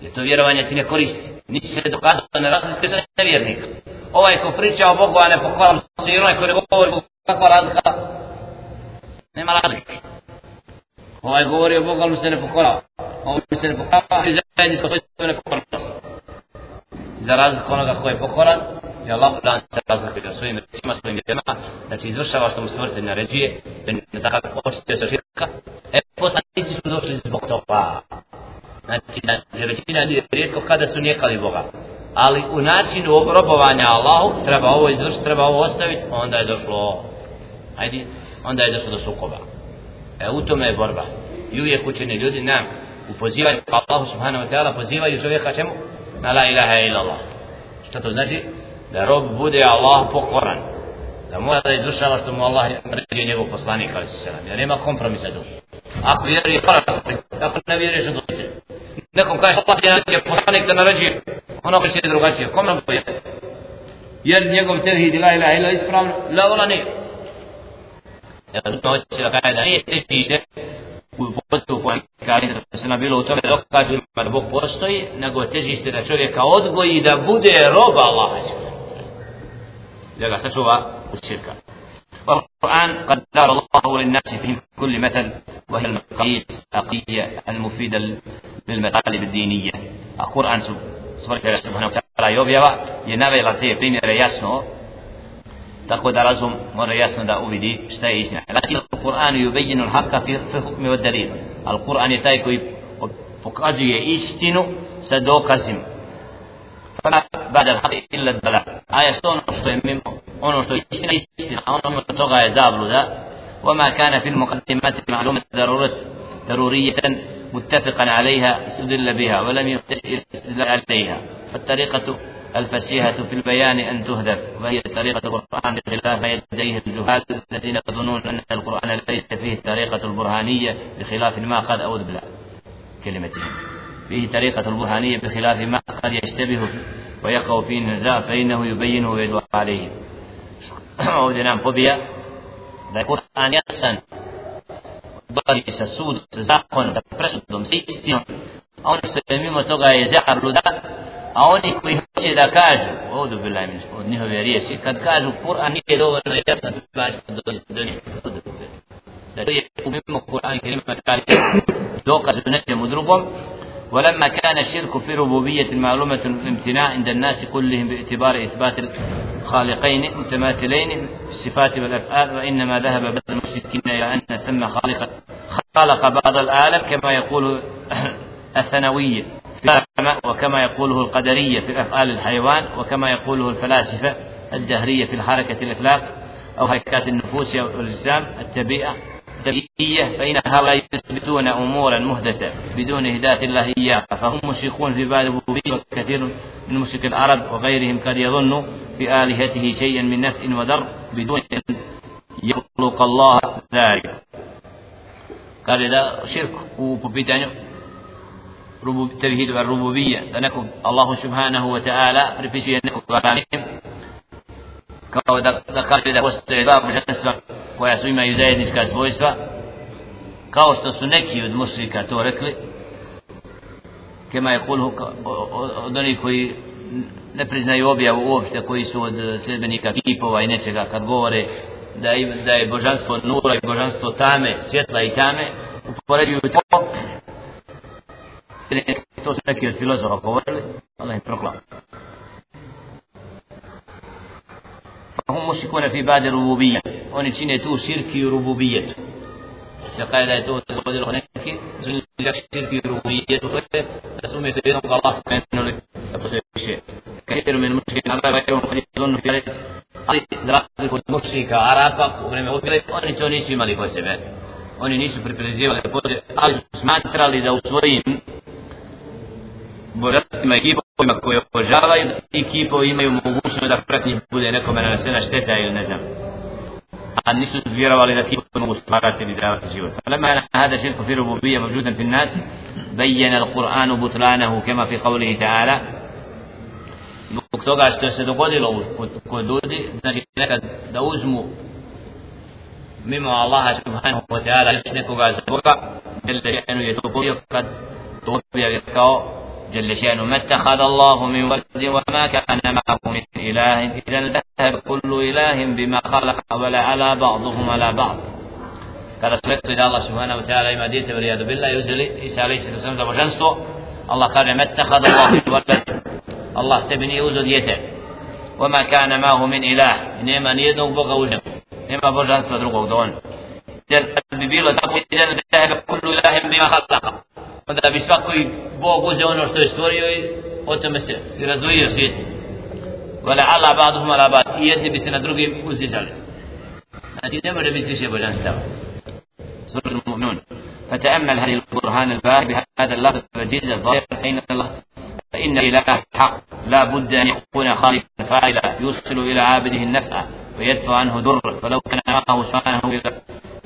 Jer to vjerovanje ti ne koristi. Nisi se dokazao na različite sa nevjernika. Ovaj ko priča o Bogu, a ne pohvalam se i onaj ko ne govori Bogu, kakva razlika Malik. Ovaj govori o Bogu, ali se ne pokorava. Ovo ovaj se ne pokorava ali zajedničko to se ne pokorava. Za razliku onoga ko je pokoran, je Allah dan se razlikuje da svojim rečima, svojim djelima, znači izvršava što mu stvoritelj naređuje, da ne takav očite sa širka. E, poslanici su došli zbog toga. Znači, na, većina nije rijetko kada su nijekali Boga. Ali u načinu obrobovanja Allahu, treba ovo izvršiti, treba ovo ostaviti, onda je došlo, hajde, onda je došlo do sukoba. E u tome je borba. I uvijek učeni ljudi nam u pozivanju Allahu subhanahu wa ta'ala pozivaju čovjeka čemu? Na la ilaha illallah Što to znači? Da rob bude Allah pokoran. Da mora da izvršava što mu Allah naredio njegov poslanik ali se selam. Nema kompromisa tu. Ako vjeruje, hvala Ako ne vjeruješ, onda će. Nekom kaže, Allah je naredio poslanik da naređuje. Ono će se drugačije. Kom nam je? Jer njegov tevhid la ilaha illa ispravno. La vola ne to će da kaže da nije težište u kaže da se nabilo u tome da dokaže da Bog postoji, nego težište da čovjeka odgoji da bude roba Allaha. Da ga sačuva od širka. والقرآن قد دار الله للناس في كل مثل وهي المقاييس الأقية المفيدة للمطالب الدينية القرآن سبحانه وتعالى يوبيوا ينavela te primjere tako da razum mora jasno da uvidi šta je istina. Lakin Kur'an yubejinu l-haqqa fi hukmi od dalil. Al Kur'an je taj koji pokazuje istinu sa dokazima. Fala bada l-haqi illa dalal. Aja što ono što je mimo, ono što je istina, istina, a ono toga je zabluda. وما كان في المقدمات معلومة ضرورة ضرورية متفقا عليها استدل بها ولم يستدل عليها فالطريقة الفسيحة في البيان أن تهدف وهي طريقة القرآن بخلاف ما يدعيه الجهال الذين يظنون أن القرآن ليس فيه الطريقة البرهانية بخلاف ما قد أعوذ بالله كلمتهم فيه طريقة البرهانية بخلاف ما قد يشتبه ويقع فيه النزاع فإنه يبينه ويدعو عليه. nam pobija da je Kur'an jasan bari sa sud, sa zakon, sa presudom, sa istinom. A ono što je mimo toga je zahar luda a oni koji hoće da kažu ovdje bila im od njihove riječi kad kažu Kur'an nije dovoljno jasno, tu baš do, do njih da to je mimo Kur'an kerima kaže dokaz u nečemu drugom ولما كان الشرك في ربوبية معلومة الامتناع عند الناس كلهم باعتبار إثبات الخالقين متماثلين في الصفات والأفعال وإنما ذهب بعض المشركين إلى أن ثم خالق خلق بعض العالم كما يقول [coughs] الثانوية وكما يقوله القدرية في أفعال الحيوان وكما يقوله الفلاسفة الدهرية في الحركة الإخلاق أو حركات النفوس والأجسام التبيئة. التبيئية فإن هؤلاء يثبتون أمورا مهدثة بدون هداية الله إياها فهم مشركون في باب الربوبية وكثير من مشرك العرب وغيرهم قد يظن في آلهته شيئا من نفع وضر بدون أن يخلق الله ذلك. قال إذا شرك وبيتانيو da neko Allahu subhanahu wa ta'ala pripisuje nekog vanim kao da, da kaže da postoje dva božanstva koja su imaju zajednička svojstva kao što su neki od mušrika to rekli kema je kulhu od onih koji ne priznaju objavu uopšte koji su od sljedbenika kipova i nečega kad govore da, da je božanstvo nura i božanstvo tame, svjetla i tame upoređuju to to su neki od filozofa govorili Allah im proklao فهم مشركون في بعد الربوبية oni čine tu širki u rububijetu se kaže da je to dogodilo neki su ljak širki u rububijetu to je da su umjesto jednog Allah spomenuli da postoje više kajeru min mušrika Araba je on zonu fjale ali za razliku od mušrika Araba u vreme objele oni to nisu imali po sebe oni nisu priprezivali ali su smatrali da u svojim boratstvima i kipovima koje obožavaju, da ti kipovi imaju mogućnost da prati bude nekome nanesena šteta ili ne znam. A nisu vjerovali da kipovi mogu stvarati ili davati život. فلما كان هذا الشرك في الربوبية موجودا في الناس بين القرآن بطلانه كما في قوله تعالى zbog toga što se dogodilo kod ljudi, znači nekad da uzmu mimo Allaha subhanahu wa ta'ala nekoga za Boga, jer je to pobio kad to objavio kao جل شأنه ما اتخذ الله من ولد وما كان معه من إله إذا ذهب كل إله بما خلق ولا على بعضهم على بعض kada su rekli da Allah subhanahu wa ta'ala ima djete u rijadu billah i uzeli Isa alaih sallam sallam za božanstvo Allah kaže mettahad Allah min walad Allah sebi nije uzeo djete وما كان معه من إله nema nijednog Boga uz njegu nema božanstva drugog do on jer bi bilo tako idan zahebe kullu ilahim bima khalaqa onda bi svaki Bog uzeo ono što je stvorio i o tome se i razdvojio svijet. Vale Allah ba'duhum ala ba'd. I jedni bi se na drugim uzdizali. Znači ne može biti više božanstava. سورة المؤمنون فتأمل هذه البرهان الباهر بهذا اللفظ الوجيز الظاهر حين الله فإن الإله حق لا بد أن يكون خالقا فاعلا يوصل إلى عابده النفع ويدفع عنه ضر فلو كان معه سبحانه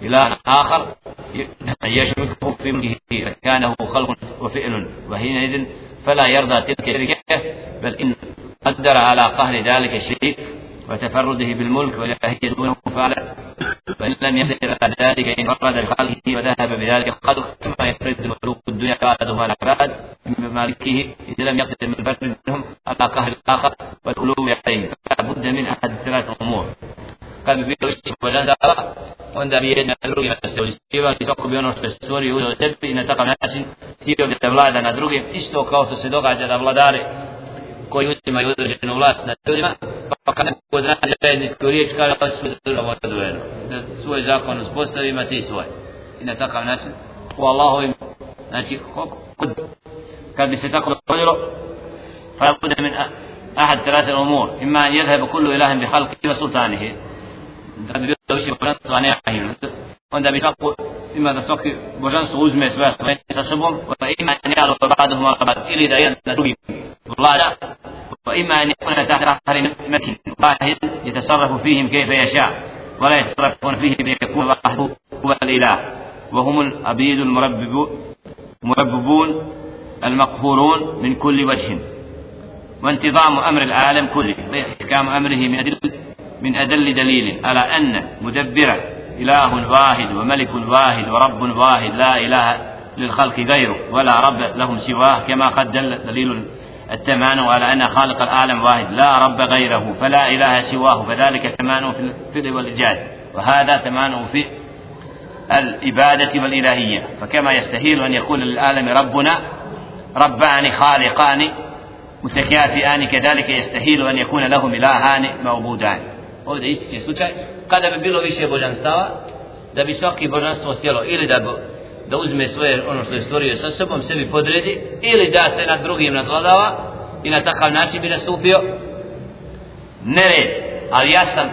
إله آخر يشركه في ملكه كانه خلق وفعل وحينئذ فلا يرضى تلك الشركة بل إن قدر على قهر ذلك الشريك وتفرده بالملك والإلهية دونه فعلا وإن لم يقدر على ذلك إن فرد بخلقه وذهب بذلك الخلق كما يفرد ملوك الدنيا قادهم الأفراد. من مالكه إذا لم يقدر من فرد منهم على قهر الآخر والقلوب عليه فلا بد من أحد ثلاث أمور. Kad bi bilo što požadava, onda bi jedna drugima se ulistiva i svako bi ono što je stvorio uzeo tebi i na takav način htio bi da vlada na drugim, isto kao što se događa da vladari koji uzimaju određenu vlast nad ljudima, pa kad neko odradi zajedničku riječ, kada pa su država odvojeno. Da svoj zakon uspostavi, ima ti svoj. I na takav način, u Allahovim, znači, kod, kad bi se tako dogodilo, fa bude min أحد ثلاثة الأمور إما أن يذهب كل إله بخلقه وسلطانه da bi bilo više božanstva ne ahinu. Onda bi svako, ima da svaki božanstvo uzme svoja stvorenja sa sobom, pa ima ne alo baduhum al ili da jedan na drugim vlada, وإما أن يكون تحت قهر مكن واحد يتصرف فيهم كيف يشاء ولا يتصرفون فيه بيكون واحد هو الإله وهم الأبيد المربب مرببون المقهورون من كل وجه وانتظام أمر العالم كله وإحكام أمره من أدل من أدل دليل. على أن مدبر إله واحد وملك واحد ورب واحد لا إله للخلق غيره ولا رب لهم سواه كما قد دل دليل التمانع على أن خالق العالم واحد لا رب غيره فلا إله سواه فذلك تمانع في الفعل والإيجاد. وهذا تمانع في الإبادة والإلهية. فكما يستهيل أن يكون للعالم ربنا ربان خالقان متكافئان كذلك يستهيل أن يكون لهم إلهان معبودان ovdje ističe slučaj kada bi bilo više božanstava da bi svaki božanstvo htjelo ili da da uzme svoje ono što je stvorio sa sobom sebi podredi ili da se nad drugim nadvladava i na takav način bi nastupio nered ali jasan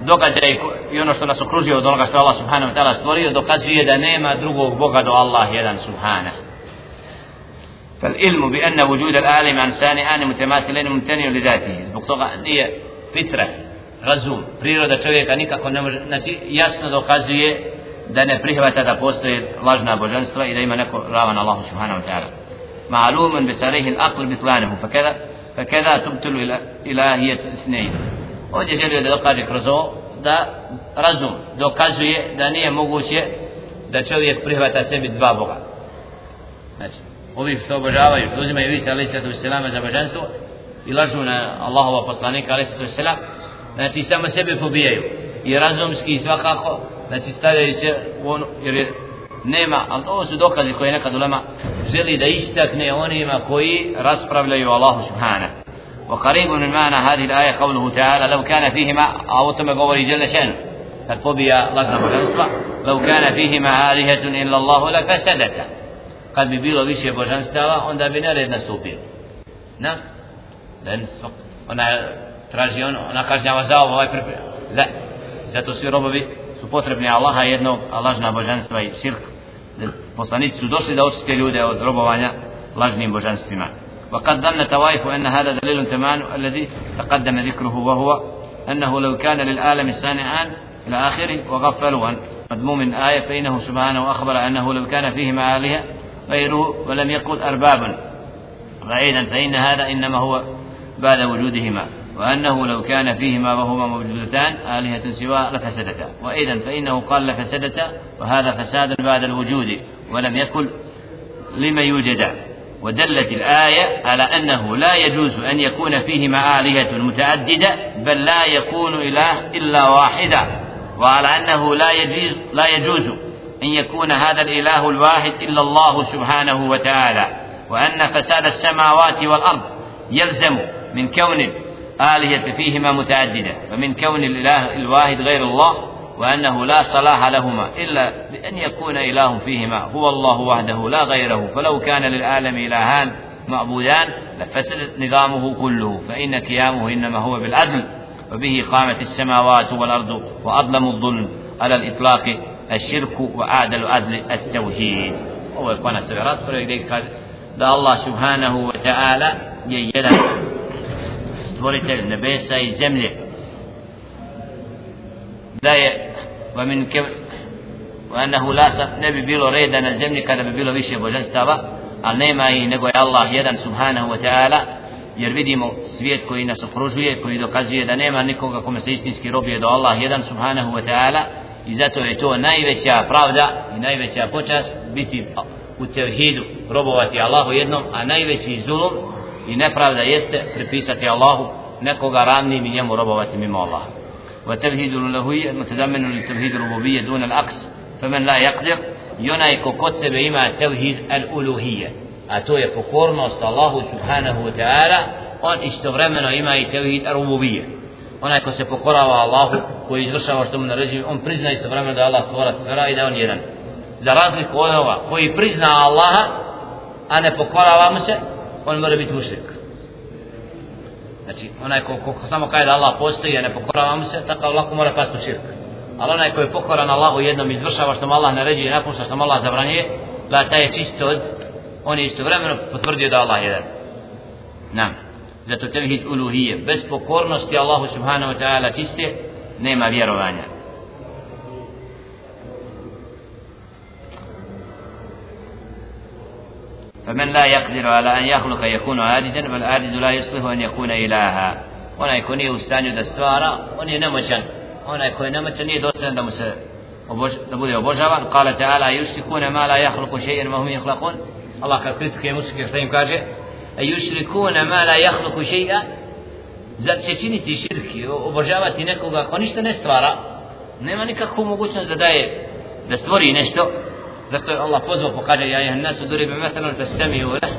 događaj i ono što nas okružio od onoga što Allah subhanahu wa ta'ala stvorio dokazuje da nema drugog Boga do Allah jedan subhanahu فالعلم بأن وجود العالم عن ثاني متماثلين ممتنع لذاته zbog toga nije razum, priroda čovjeka nikako ne može, znači jasno dokazuje da ne prihvata da postoje lažna božanstva i da ima neko ravan Allahu subhanahu wa ta'ala. معلوم بصريح العقل بطلانه فكذا فكذا تبطل إلهية الاثنين ovdje želio da dokaže kroz ovo da razum dokazuje da nije moguće da čovjek prihvata sebi dva Boga znači ovi što obožavaju što uzimaju visa alaih sallatu wasalam za božanstvo i lažu na Allahova poslanika alaih sallatu wasalam znači samo sebe pobijaju i razumski svakako znači stavljaju se u ono jer je nema ali ovo su dokazi koje nekad ulema želi da istakne onima koji raspravljaju Allahu subhanahu وقريب من معنى هذه الآية قوله تعالى لو كان فيهما أو تم قولي جل شأنه قد فوبيا لكنا بجنسوا لو كان فيهما آلهة إلا الله لفسدتا قد بيبيلو više božanstava onda bi nered nastupio na dan ona traži ono, ona kažnjava za ovo, ovaj prepre... Ne, zato svi robovi su potrebni Allaha jednog, a lažna božanstva i širk. Poslanici su došli da očiste ljude od robovanja lažnim božanstvima. وقد ظن توائف أن هذا دليل تمان الذي تقدم ذكره وهو أنه لو كان للعالم الصانعان إلى آخره وغفلوا عن مضموم الآية فإنه سبحانه أخبر أنه لو كان فيهما آلهة غيره ولم يقل أربابا بعيدا فإن هذا إنما هو بعد وجودهما وأنه لو كان فيهما وهما موجودتان آلهة سواه لفسدتا. وإذا فإنه قال لفسدتا وهذا فساد بعد الوجود ولم يكن لما يوجدا ودلت الآية على أنه لا يجوز أن يكون فيهما آلهة متعددة بل لا يكون إله إلا واحدا وعلى أنه لا يجوز لا يجوز أن يكون هذا الإله الواحد إلا الله سبحانه وتعالى. وأن فساد السماوات والأرض يلزم من كون آلهة فيهما متعددة ومن كون الإله الواحد غير الله وأنه لا صلاح لهما إلا بأن يكون إله فيهما هو الله وحده لا غيره فلو كان للعالم إلهان معبودان لفسد نظامه كله فإن قيامه إنما هو بالعدل وبه قامت السماوات والأرض وأظلم الظلم على الإطلاق الشرك وأعدل عدل التوحيد. هو يقول سبحانه وتعالى da Allah subhanahu wa ta'ala je jedan stvoritelj nebesa i zemlje da je wa min kem وأنه لا ne bi bilo reda na zemlji kada bi bilo više božanstava ali nema i nego je Allah jedan subhanahu wa ta'ala jer vidimo svijet koji nas okružuje koji dokazuje da nema nikoga kome se istinski robije do Allah jedan subhanahu wa ta'ala i zato je to najveća pravda i najveća počast biti u tevhidu robovati Allahu jednom a najveći zulum i nepravda jeste pripisati Allahu nekoga ravnim i njemu robovati mimo Allaha وتوحيد الألوهية متضمن للتوحيد الربوبية دون العكس فمن لا يقدر يناي كوكوت بما توحيد الألوهية أتو pokornost Allahu subhanahu wa ta'ala on istovremeno ima i tevhid rububije onaj ko se pokorava Allahu koji izvršava što mu naređuje on prizna istovremeno da je Allah tvorac svera i da on jedan za razliku od ovoga koji prizna Allaha a ne pokorava mu se on mora biti mušrik. Znači onaj ko, ko, ko samo kaže da Allah postoji a ne pokorava mu se tako lako mora pasti u širk. Ali onaj ko je pokoran Allahu jednom izvršava što mu Allah naređuje i napušta što mu Allah zabranjuje da taj je čist od on je istovremeno potvrdio da Allah jedan. Nam. Zato tevhid uluhije bez pokornosti Allahu subhanahu wa ta'ala čiste nema vjerovanja. فمن لا يقدر على أن يخلق يكون عاجزا فالعاجز لا يصلح أن يكون إلها onaj ko nije u stanju da stvara on je nemoćan onaj ko je nemoćan nije dostojan da mu se obož, da bude obožavan kala ta'ala yusrikuna ma la yakhluqu shay'an ma hum yakhlaqun Allah kad kritikuje mušrike šta im kaže yusrikuna ma la yakhluqu shay'an zar će činiti širki obožavati nekoga ko ništa ne stvara nema nikakvu mogućnost da daje da stvori nešto zato je Allah pozvao pa kaže ja jehan nasu duribe metalon fastamiu leh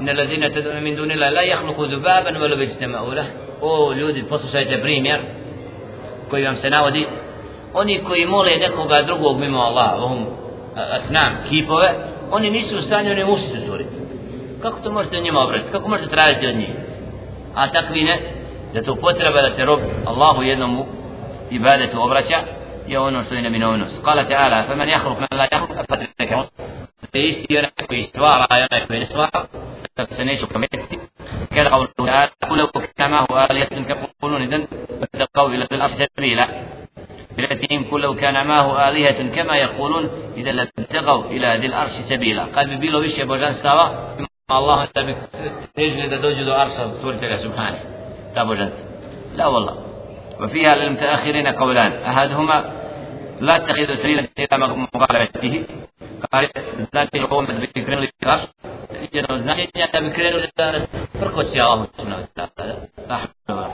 in alladhina tad'una min dunillahi la yakhluqu dhubaban wa law ijtama'u leh o ljudi poslušajte primjer koji vam se navodi. Oni koji mole nekoga drugog mimo Allaha ohum asnam kipove oni nisu u stanju ne mušicu stvoriti kako to možete njima obratiti? Kako možete tražiti od njih? A takvi ne zato potreba da se rob Allahu jednom ibadetu obraća يونس من من يونس قال تعالى فمن يخرج من لا يخرج فقد ذكر ليست يراك ويستوارى يراك ويستوارى فسنيس كمثل كذا قول تعالى قل لو كما هو آلية كقولون إذن فتقوا إلى الأصل بلتهم قل لو كان ما هو آلهة كما يقولون إذا لابتغوا إلى ذي الأرش سبيلا قال ببيلو إيش يا بوجان ستوى الله أنت بتجلد دوجد أرش سورة سبحانه لا بوجان لا والله وفيها للمتأخرين قولان. أحدهما لا تتخذ سبيلا إلى مغالبته قال ذات القوم بذكر الكاش يجنو ta'ala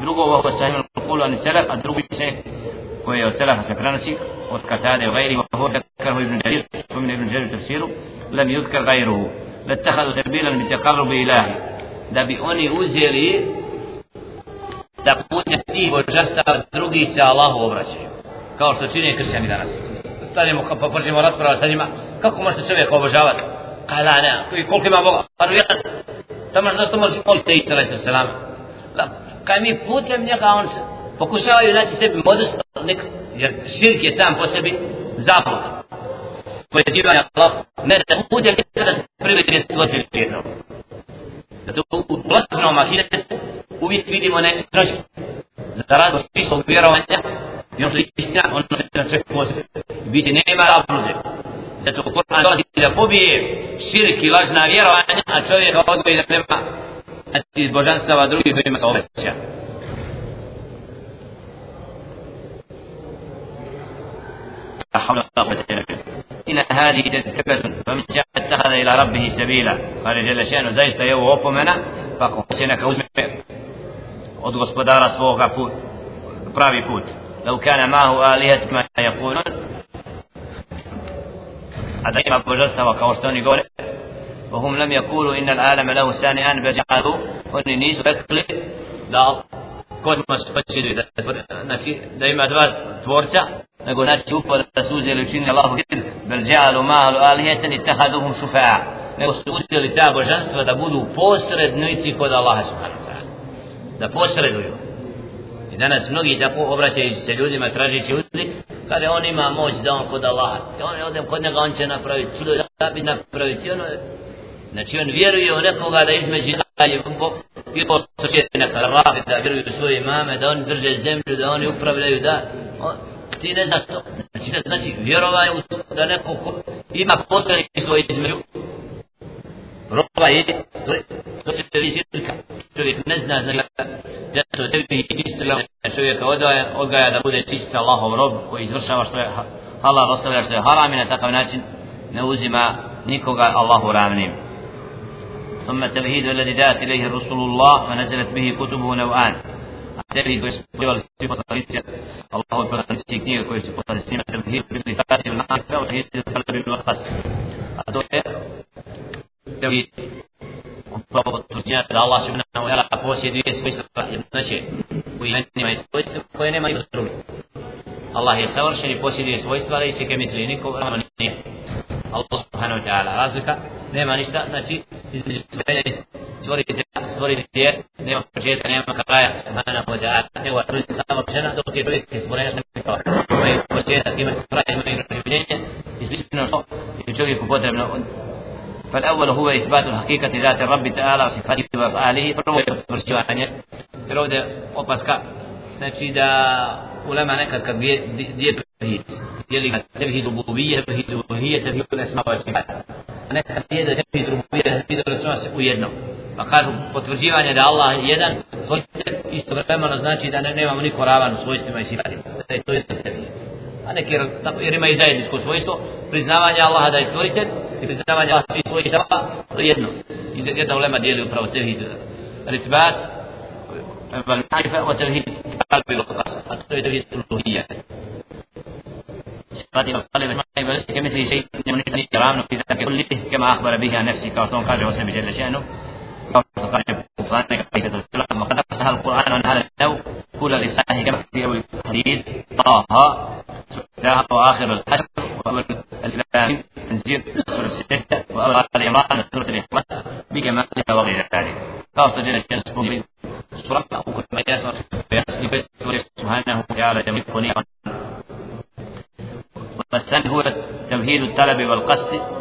drugo ovo sa imam kulu ani selef a drugi se koji je od selefa se prenosi od Katade i gajri وهو ذكره ابن جرير. ومن ابن جرير تفسيره لم يذكر غيره. لاتخذوا سبيلا بالتقرب إلهي da bi oni uzeli da putem tih božanstava drugi se Allahu obraćaju kao što čini kršćani danas stanemo pa počnemo rasprava sa njima kako možete čovjeka obožavati kada ne koliko ima Boga pa jedan tamo zašto može moliti isto alaihi salam kaj mi putem njega on se pokušavaju naći sebi modus nek, jer širk je sam po sebi zabluda. povezivanje Allah ne da putem njega da se jednog zato u vlastnom ahiretu uvijek vidimo nesreću za razlog smisla vjerovanja i ono što je istina, ono što na čovjek može biti nema rablude zato Kur'an dolazi da pobije širk i lažna vjerovanja a čovjeka odgoji da nema znači božanstava drugih kojima se obeća لا حول ولا قوة إلا بالله إن هذه تذكرة فمن شاء اتخذ إلى ربه سبيلا. قال جل شأنه زيست يو opomena pa ko će neka uzme od gospodara svoga put, pravi put. لو كان معه آلهة كما يقولون. هذا ما بجلسة وكورستوني قول وهم لم يقولوا إن العالم له ثانيان بجعلوا وننيس بكل لا. Kod mas pačili da znači da ima dva tvorca nego znači upao da su uzeli učinili Allahu hid bel malu, ma'alu alihatan tahaduhum šufa'a, nego su uzeli ta božanstva da budu posrednici kod Allaha subhanahu da posreduju. I danas mnogi tako obraćaju se ljudima, tražići uzli, kada on ima moć da on kod Allaha. I on odem kod njega, on će napraviti čudo, da bi napraviti ono. Znači on vjeruje u nekoga da između dalje i to će neka rabi da vjeruju u svoje imame, da oni drže zemlju, da oni upravljaju, da on, ti ne znaš to. Znači, znači vjerovanje da neko ko ima poslanik svoj između roba je, to, to se vidi čovjek ne zna, znači, da su tebi čistila čovjeka odgaja, odgaja da bude čist Allahov rob koji izvršava što je halal ostavlja što je haram i na takav način ne uzima nikoga Allahu ravnim ثم التمهيد الذي دعت إليه رسول الله ونزلت به كتبه نوعان التمهيد والسبب والسبب والسبب الله أكبر أن تسيكني وكو يسبب والسبب التمهيد بالرفاق والمعرفة وتهيد القلب والقصر أدوية التمهيد Upravo to znači da Allah subhanahu wa ta'ala posjeduje svojstva jednoće koji nema svojstva koje nema i drugi. Allah je savršen i posjeduje svojstva da i se kemitli niko, ali nije. Allah subhanahu wa ta'ala razlika nema ništa znači između stvorenja i stvoriti stvoriti je nema početka nema kraja subhanahu wa ta'ala nego je samo žena dok je čovjek stvorenja nema kraja ima početak ima kraja ima i preživljenje i slično što je čovjeku potrebno فالأول هو إثبات الحقيقة ذات الرب تعالى وصفاته وأفعاله فهو فرشوانية فرودة opaska znači da ulema nekad kad dije tevhid je li tevhid rububije tevhid uluhije tevhid asma wa sifat nekad dije da tevhid rububije tevhid asma se u jedno pa kažu potvrđivanje da Allah je jedan svojitelj istovremeno znači da ne, nemamo niko ravan u svojstvima i sifatima da je to jedan tevhid a neki jer ima i zajedničko svojstvo priznavanje Allaha da je stvoritelj i priznavanje Allaha svih svojih saba to je jedno i jedna ulema dijeli upravo tevhid ritbat والمعرفة وتوحيد القلب والقصد التوحيد توحيد الألوهية صفات مطالب المعرفة كمثل شيء من الكرام في ذلك كله كما أخبر به عن نفسه كما قال وسلم جل شأنه وقد أفسها القرآن عن هذا النوع كل لسانه كما في أول الحديث طه ذهب وآخر الحشر وأول الإسلام تنزيل سورة الستة وأول العمران سورة الإخلاص بجمالها وغير ذلك خاصة جل شأنه. سورة أو كما يسر سبحانه وتعالى جميع نعما والثاني هو تمهيد الطلب والقصد.